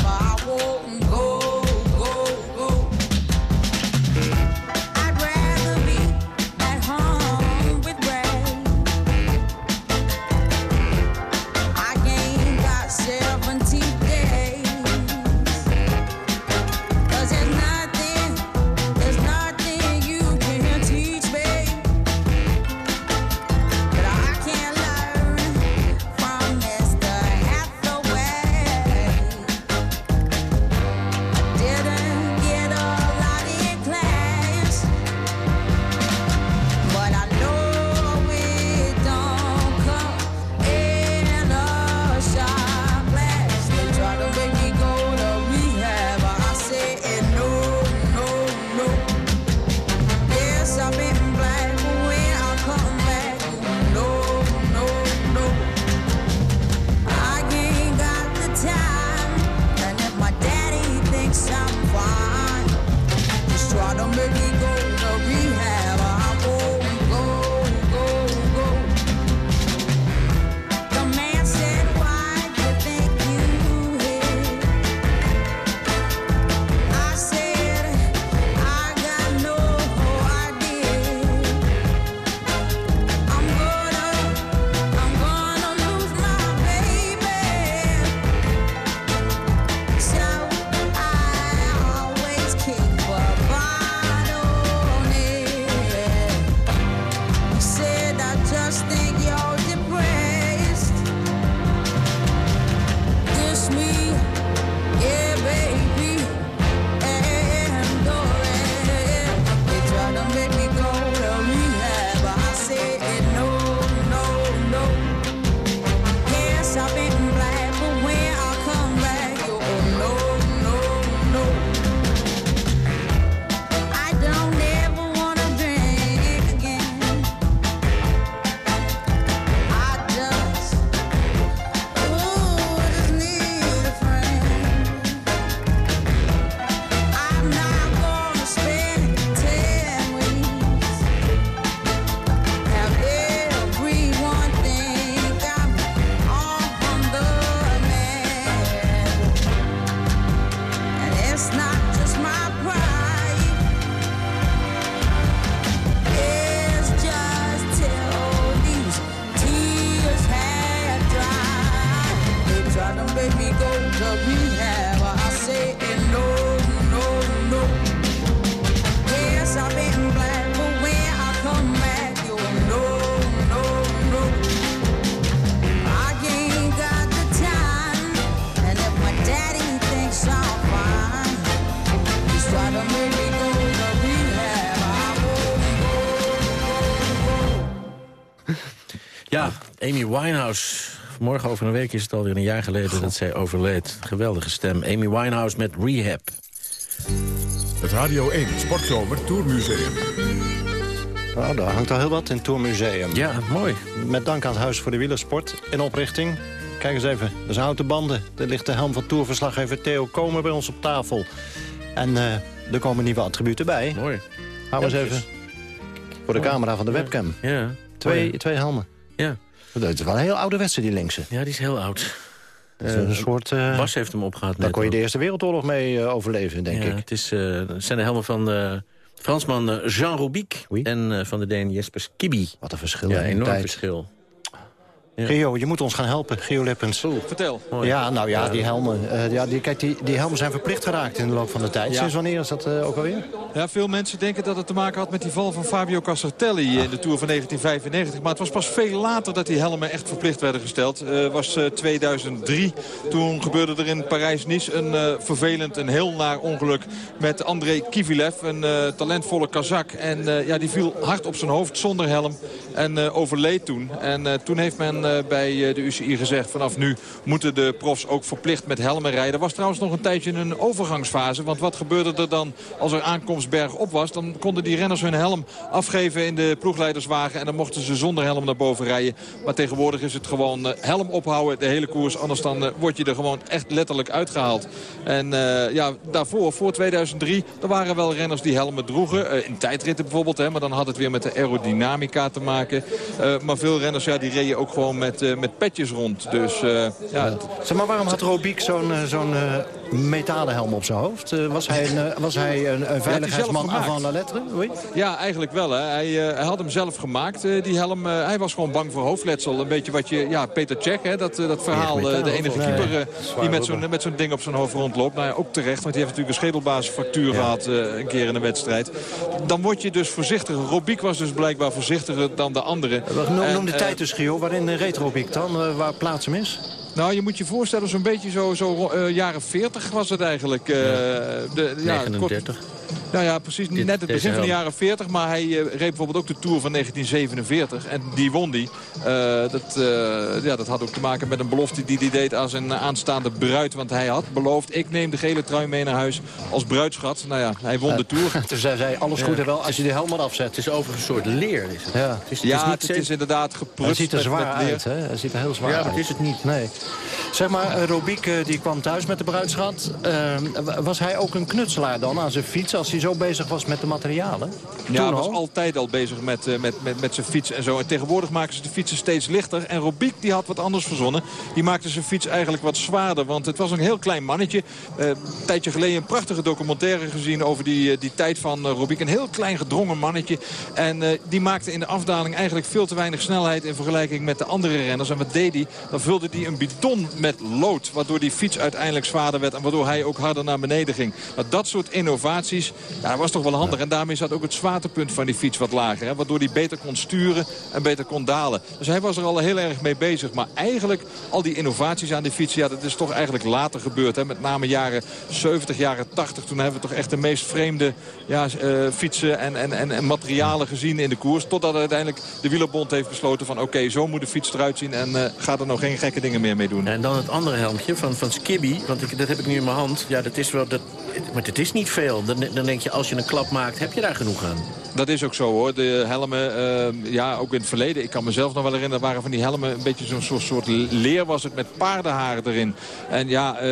Winehouse. Morgen over een week is het alweer een jaar geleden dat zij overleed. Geweldige stem. Amy Winehouse met Rehab. Het Radio 1 Sportzomer Tourmuseum. Nou, daar hangt al heel wat in het Tourmuseum. Ja, mooi. Met dank aan het Huis voor de Wielersport in oprichting. Kijk eens even, er zijn houten banden. Er ligt de helm van tourverslaggever Theo Komen bij ons op tafel. En eh, er komen nieuwe attributen bij. Mooi. Hou eens even voor de camera van de webcam. Ja. Twee, Mooi. twee helmen. Ja. Dat is wel een heel ouderwetse, die linkse. Ja, die is heel oud. Is Eh, een soort... eh, Bas heeft hem opgehaald. daar kon je de Eerste Wereldoorlog mee eh, overleven, denk ja, ik. Het, is, het zijn de helmen van eh, Fransman Jean Robic en van de Deen Jesper Skibby. Wat een verschil Ja, de enorm tijd. verschil. Ja. Geo, je moet ons gaan helpen, Geo Lippens. Vertel. Ja, nou ja, die helmen. eh, ja, die, kijk, die, die helmen zijn verplicht geraakt in de loop van de tijd. Ja. Sinds wanneer is dat eh, ook alweer? Ja, veel mensen denken dat het te maken had met die val van Fabio Casartelli in de Tour van 1995. Maar het was pas veel later dat die helmen echt verplicht werden gesteld. Het was eh, 2003. Toen gebeurde er in Parijs-Nice een eh, vervelend, een heel naar ongeluk met André Kivilev. Een eh, talentvolle Kazak. En eh, ja, die viel hard op zijn hoofd zonder helm en eh, overleed toen. En eh, toen heeft men eh, bij eh, de UCI gezegd... vanaf nu moeten de profs ook verplicht met helmen rijden. Er was trouwens nog een tijdje een overgangsfase. Want wat gebeurde er dan als er aankomstberg op was? Dan konden die renners hun helm afgeven in de ploegleiderswagen... en dan mochten ze zonder helm naar boven rijden. Maar tegenwoordig is het gewoon eh, helm ophouden de hele koers. Anders dan word je er gewoon echt letterlijk uitgehaald. En ja, daarvoor, voor 2003, er waren wel renners die helmen droegen. In tijdritten bijvoorbeeld, hè, maar dan had het weer met de aerodynamica te maken. Maar veel renners ja, die reden ook gewoon met, eh, met petjes rond. Dus eh, ja, Zeg maar, waarom had Robiek zo'n eh, zo'n metalen helm op zijn hoofd? Eh, was hij een, eh, was hij een, een veiligheidsman avant la lettre? Ja, eigenlijk wel. Hè. Hij, eh, hij had hem zelf gemaakt, eh, die helm. Hij was gewoon bang voor hoofdletsel. Een beetje wat je... Ja, Peter Cech, hè, dat, dat verhaal. eh, de enige keeper eh, die met zo'n met zo'n ding op zijn hoofd rondloopt. Nou ja, ook terecht, want die heeft natuurlijk een schedelbasisfractuur gehad eh, een keer in een wedstrijd. Dan word je dus voorzichtiger. Robiek was dus blijkbaar voorzichtiger dan de anderen. Noem, de tijd dus, Gio. Waarin reed Robiek dan? Waar plaats hem is? Nou, je moet je voorstellen, zo'n beetje zo, zo eh, jaren 40 was het eigenlijk. eh, de, ja, kort- 39. Nou ja, precies. Dit- net het begin van de jaren 40. Maar hij eh, reed bijvoorbeeld ook de Tour van 1947. En die won die. Eh, dat, eh, ja, dat had ook te maken met een belofte die hij deed aan zijn aanstaande bruid. Want hij had beloofd, ik neem de gele trui mee naar huis als bruidschat. Nou ja, hij won de Tour. Toen zei zij, alles goed en wel als je de helm maar afzet. Het is overigens een soort leer. Is het. Ja. Het is, het ja, is niet het, is inderdaad Hij geprutst ziet er zwaar met uit, hè? Hij ziet er heel zwaar Ja, uit. maar het is het niet. Nee. Zeg maar, Robiek die kwam thuis met de bruidschat. Eh, was hij ook een knutselaar dan aan zijn fiets... als hij zo bezig was met de materialen? Ja, hij was al? altijd al bezig met, eh, met, met, met zijn fiets en zo. En tegenwoordig maken ze de fietsen steeds lichter. En Robiek die had wat anders verzonnen. Die maakte zijn fiets eigenlijk wat zwaarder. Want het was een heel klein mannetje. Eh, een tijdje geleden een prachtige documentaire gezien over die, eh, die tijd van Robiek. Een heel klein gedrongen mannetje. En die maakte in de afdaling eigenlijk veel te weinig snelheid in vergelijking met de andere renners. En wat deed hij? Dan vulde hij een bidon met lood. Waardoor die fiets uiteindelijk zwaarder werd. En waardoor hij ook harder naar beneden ging. Maar dat soort innovaties ja, was toch wel handig. En daarmee zat ook het zwaartepunt van die fiets wat lager. Hè, waardoor hij beter kon sturen en beter kon dalen. Dus hij was er al heel erg mee bezig. Maar eigenlijk al die innovaties aan die fiets... Ja, dat is toch eigenlijk later gebeurd. Hè, met name jaren 70, jaren 80. Toen hebben we toch echt de meest vreemde ja, eh, fietsen en, en, en, en materialen gezien in de koers. Totdat uiteindelijk de wielerbond heeft besloten van... oké, zo moet de fiets eruit zien en eh ga er nou geen gekke dingen meer mee doen. En dan het andere helmpje van, van Skibby, want ik, dat heb ik nu in mijn hand. Ja, dat is wel, dat, maar het is niet veel. Dan, dan denk je, als je een klap maakt, heb je daar genoeg aan. Dat is ook zo hoor. De helmen, eh, ja, ook in het verleden. Ik kan mezelf nog wel herinneren, waren van die helmen een beetje zo'n soort, soort leer was het met paardenharen erin. En ja, eh,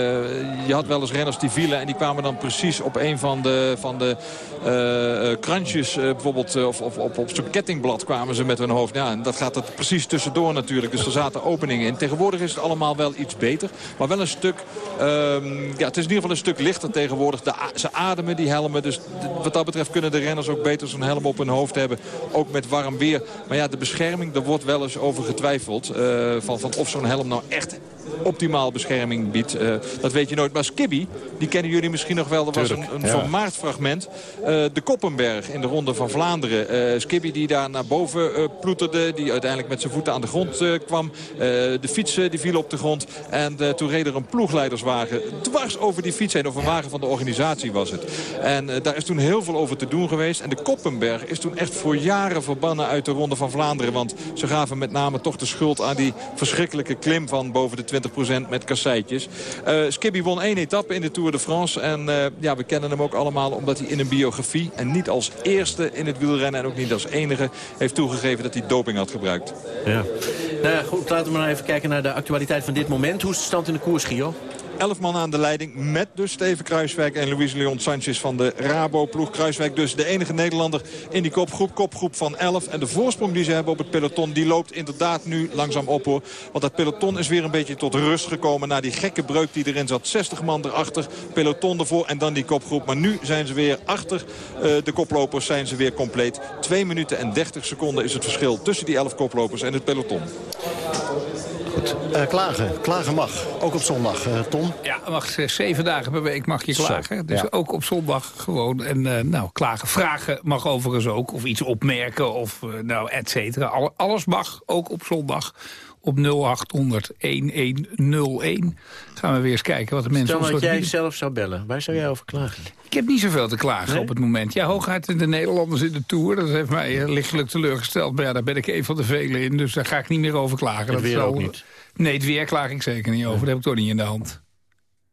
je had wel eens renners die vielen en die kwamen dan precies op een van de, van de eh, krantjes bijvoorbeeld, of, of, op, op zo'n kettingblad kwamen ze met hun hoofd. Ja, en dat gaat er precies tussendoor natuurlijk. Dus er zaten openingen in. Tegenwoordig is het allemaal wel iets beter. Maar wel een stuk, ehm, ja, het is in ieder geval een stuk lichter tegenwoordig. De, ze ademen die helmen. Dus wat dat betreft kunnen de renners ook beter zo'n helm op hun hoofd hebben. Ook met warm weer. Maar ja, de bescherming, daar wordt wel eens over getwijfeld. eh, van, van of zo'n helm nou echt optimaal bescherming biedt. Eh, dat weet je nooit. Maar Skibby, die kennen jullie misschien nog wel. Er was een, een ja. vermaard fragment. Eh, de Koppenberg in de Ronde van Vlaanderen. Skibby die daar naar boven ploeterde. Die uiteindelijk met zijn voeten aan de grond kwam. De fietsen die vielen op de grond. En toen reed er een ploegleiderswagen dwars over die fiets heen. Of een wagen van de organisatie was het. En eh, daar is toen heel veel over te doen geweest. En de Koppenberg is toen echt voor jaren verbannen uit de Ronde van Vlaanderen. Want ze gaven met name toch de schuld aan die verschrikkelijke klim van boven de 20% met kasseitjes. Uh, Skibby won één etappe in de Tour de France. En uh, ja, we kennen hem ook allemaal omdat hij in een biografie... en niet als eerste in het wielrennen en ook niet als enige... heeft toegegeven dat hij doping had gebruikt. Ja. Nou ja, goed, laten we maar even kijken naar de actualiteit van dit moment. Hoe is de stand in de koers, Gio? 11 man aan de leiding met dus Steven Kruiswijk en Luis Leon Sanchez van de Rabo-ploeg. Kruiswijk dus de enige Nederlander in die kopgroep. Kopgroep van 11. En de voorsprong die ze hebben op het peloton die loopt inderdaad nu langzaam op hoor. Want dat peloton is weer een beetje tot rust gekomen na die gekke breuk die erin zat. 60 man erachter, peloton ervoor en dan die kopgroep. Maar nu zijn ze weer achter uh, de koplopers zijn ze weer compleet. 2 minuten en 30 seconden is het verschil tussen die 11 koplopers en het peloton. Goed. Uh, klagen. Klagen mag. Ook op zondag, uh, Tom. Ja, mag zeven dagen per week mag je klagen. Zo, dus ja. ook op zondag gewoon. En uh, nou, klagen. Vragen mag overigens ook. Of iets opmerken of nou, et cetera. All, alles mag, ook op zondag. Op 0800 1101 gaan we weer eens kijken wat de mensen... Stel dat jij bieden. zelf zou bellen. Waar zou jij over klagen? Ik heb niet zoveel te klagen nee? op het moment. Ja, hooguit de Nederlanders in de Tour. Dat heeft mij uh, lichtelijk teleurgesteld. Maar ja, daar ben ik een van de velen in. Dus daar ga ik niet meer over klagen. Het dat weer zal... ook niet? Nee, het weer klaag ik zeker niet over. Nee. Dat heb ik toch niet in de hand.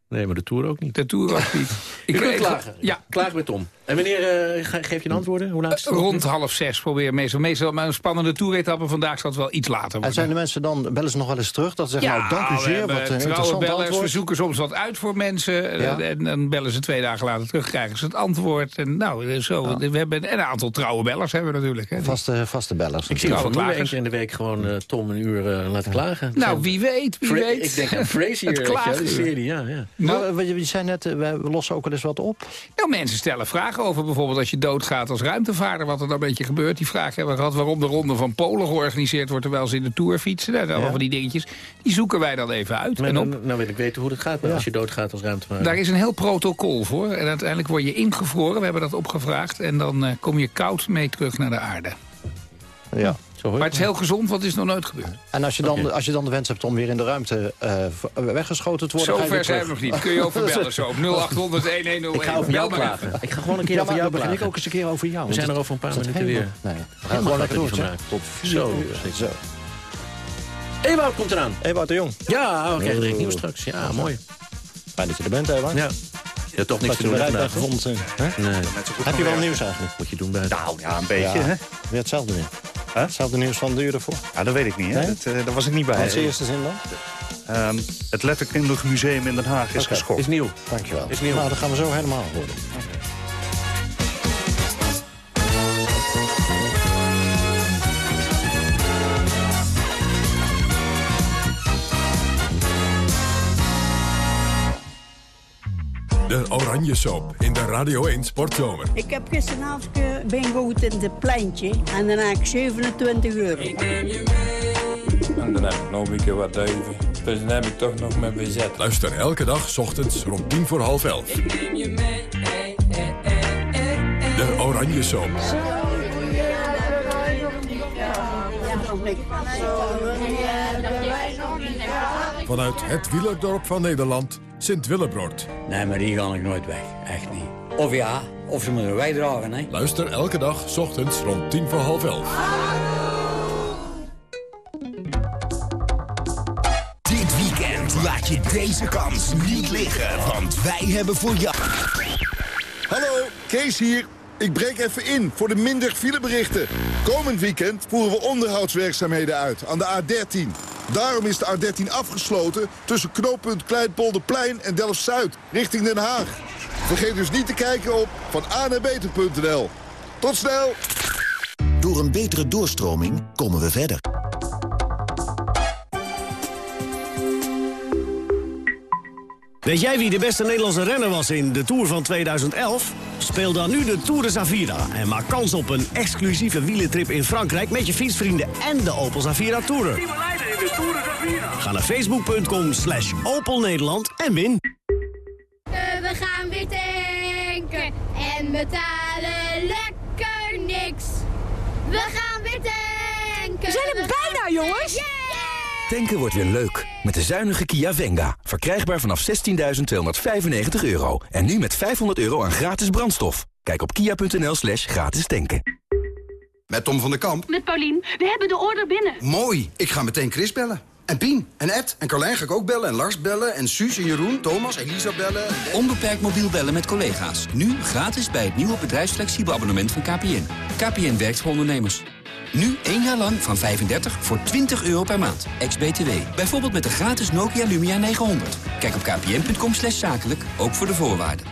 Nee, maar de Tour ook niet. De Tour ook niet. ik kunt klagen. Ja. Klaag met Tom. En wanneer uh, geef je een antwoorden? Hoe laat is het uh, Rond half zes probeer meestal. Meestal maar een spannende toeretappe. Vandaag zal het wel iets later worden. En zijn de mensen dan, bellen ze nog wel eens terug? Dat ze zeggen, ja, nou dank u zeer, wat een trouwe bellers. antwoord. We zoeken soms wat uit voor mensen. Ja. En dan bellen ze twee dagen later terug, krijgen ze het antwoord. En nou, zo. Ja. We hebben een aantal trouwe bellers hebben we natuurlijk. Hè. Vaste, vaste bellers. Ik zie van Moeder eentje in de week gewoon uh, Tom een uur uh, laten klagen. Nou, wie weet, wie Fra weet. Ik denk aan Frazier, het klagen. de serie, ja. ja. Maar je zei net, we lossen ook wel eens wat op. Nou, mensen stellen vragen over bijvoorbeeld als je doodgaat als ruimtevaarder, wat er dan een beetje gebeurt. Die vraag hebben we gehad waarom de Ronde van Polen georganiseerd wordt... terwijl ze in de Tour fietsen. Nou, allemaal ja. van die dingetjes. Die zoeken wij dan even uit. Maar en dan, nou wil ik weten hoe dat gaat ja. als je doodgaat als ruimtevaarder. Daar is een heel protocol voor. En uiteindelijk word je ingevroren. We hebben dat opgevraagd. En dan uh, kom je koud mee terug naar de aarde. Ja. Maar het is heel gezond, want het is nog nooit gebeurd. En als je dan, okay. als je dan de wens hebt om weer in de ruimte uh, weggeschoten te worden... Zo ver zijn we nog niet. Kun je over bellen zo op 0800 1101. Ik ga over jou klagen. Ik ga gewoon een keer ja, over jou begin ik ook eens een keer over jou. We zijn er over een paar minuten weer. Nee, we gaan gewoon lekker door. Tot zo. zo. Ewout komt eraan. Ewout de Jong. Ja, we krijgen direct nieuws straks. Ja, mooi. Fijn dat je er bent, Ewout. Ja. Je hebt toch niks te doen vandaag, gevonden zijn. Nee. Heb je wel nieuws eigenlijk? Moet je doen bij Nou, ja, een beetje, ja. hè? Weer hetzelfde weer. Huh? Hetzelfde nieuws van de uur ervoor? Ja, dat weet ik niet, hè? Nee? Dat, uh, daar was ik niet bij. Wat is de eerste zin dan? Um, het Letterkundig Museum in Den Haag is okay. geschokt. Is nieuw. Dankjewel. Is nieuw. Nou, dat gaan we zo helemaal horen. De Oranje Soap in de Radio 1 Sportzomer. Ik heb gisteravond bingo in het pleintje en dan heb ik 27 euro. Ik neem je mee. En dan heb ik nog een keer wat duiven. Dus dan heb ik toch nog mijn bezet. Luister elke dag 's ochtends rond tien voor half elf. Ik neem je mee. Hey, hey, hey, de Oranje Soap. Vanuit het wielerdorp van Nederland, Sint-Willebroord. Nee, maar die ga ik nooit weg. Echt niet. Of ja, of ze moeten wij dragen, hè. Luister elke dag, s ochtends, rond tien voor half elf. Dit weekend laat je deze kans niet liggen, want wij hebben voor jou... Hallo, Kees hier. Ik breek even in voor de minder fileberichten. Komend weekend voeren we onderhoudswerkzaamheden uit aan de A13. Daarom is de A13 afgesloten tussen knooppunt Kleinpolderplein en Delft-Zuid, richting Den Haag. Vergeet dus niet te kijken op vananebeter.nl. Tot snel! Door een betere doorstroming komen we verder. Weet jij wie de beste Nederlandse renner was in de Tour van 2011? Speel dan nu de Tour de Zavira en maak kans op een exclusieve wielentrip in Frankrijk... met je fietsvrienden en de Opel Zavira Tourer. Ga naar facebook.com slash Opel Nederland en win. We gaan weer tanken en betalen lekker niks. We gaan weer tanken. We zijn er bijna, jongens. Tanken wordt weer leuk. Met de zuinige Kia Venga. Verkrijgbaar vanaf 16.295 euro. En nu met 500 euro aan gratis brandstof. Kijk op kia.nl slash gratis tanken. Met Tom van der Kamp. Met Paulien. We hebben de order binnen. Mooi. Ik ga meteen Chris bellen. En Pien. En Ed. En Carlijn ga ik ook bellen. En Lars bellen. En Suus en Jeroen, Thomas, Elisa bellen. Onbeperkt mobiel bellen met collega's. Nu gratis bij het nieuwe bedrijfsflexibel abonnement van KPN. KPN werkt voor ondernemers. Nu één jaar lang van 35 voor 20 euro per maand. Ex-BTW. Bijvoorbeeld met de gratis Nokia Lumia 900. Kijk op kpn.com slash zakelijk, ook voor de voorwaarden.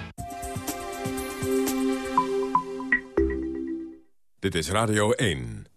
Dit is Radio 1.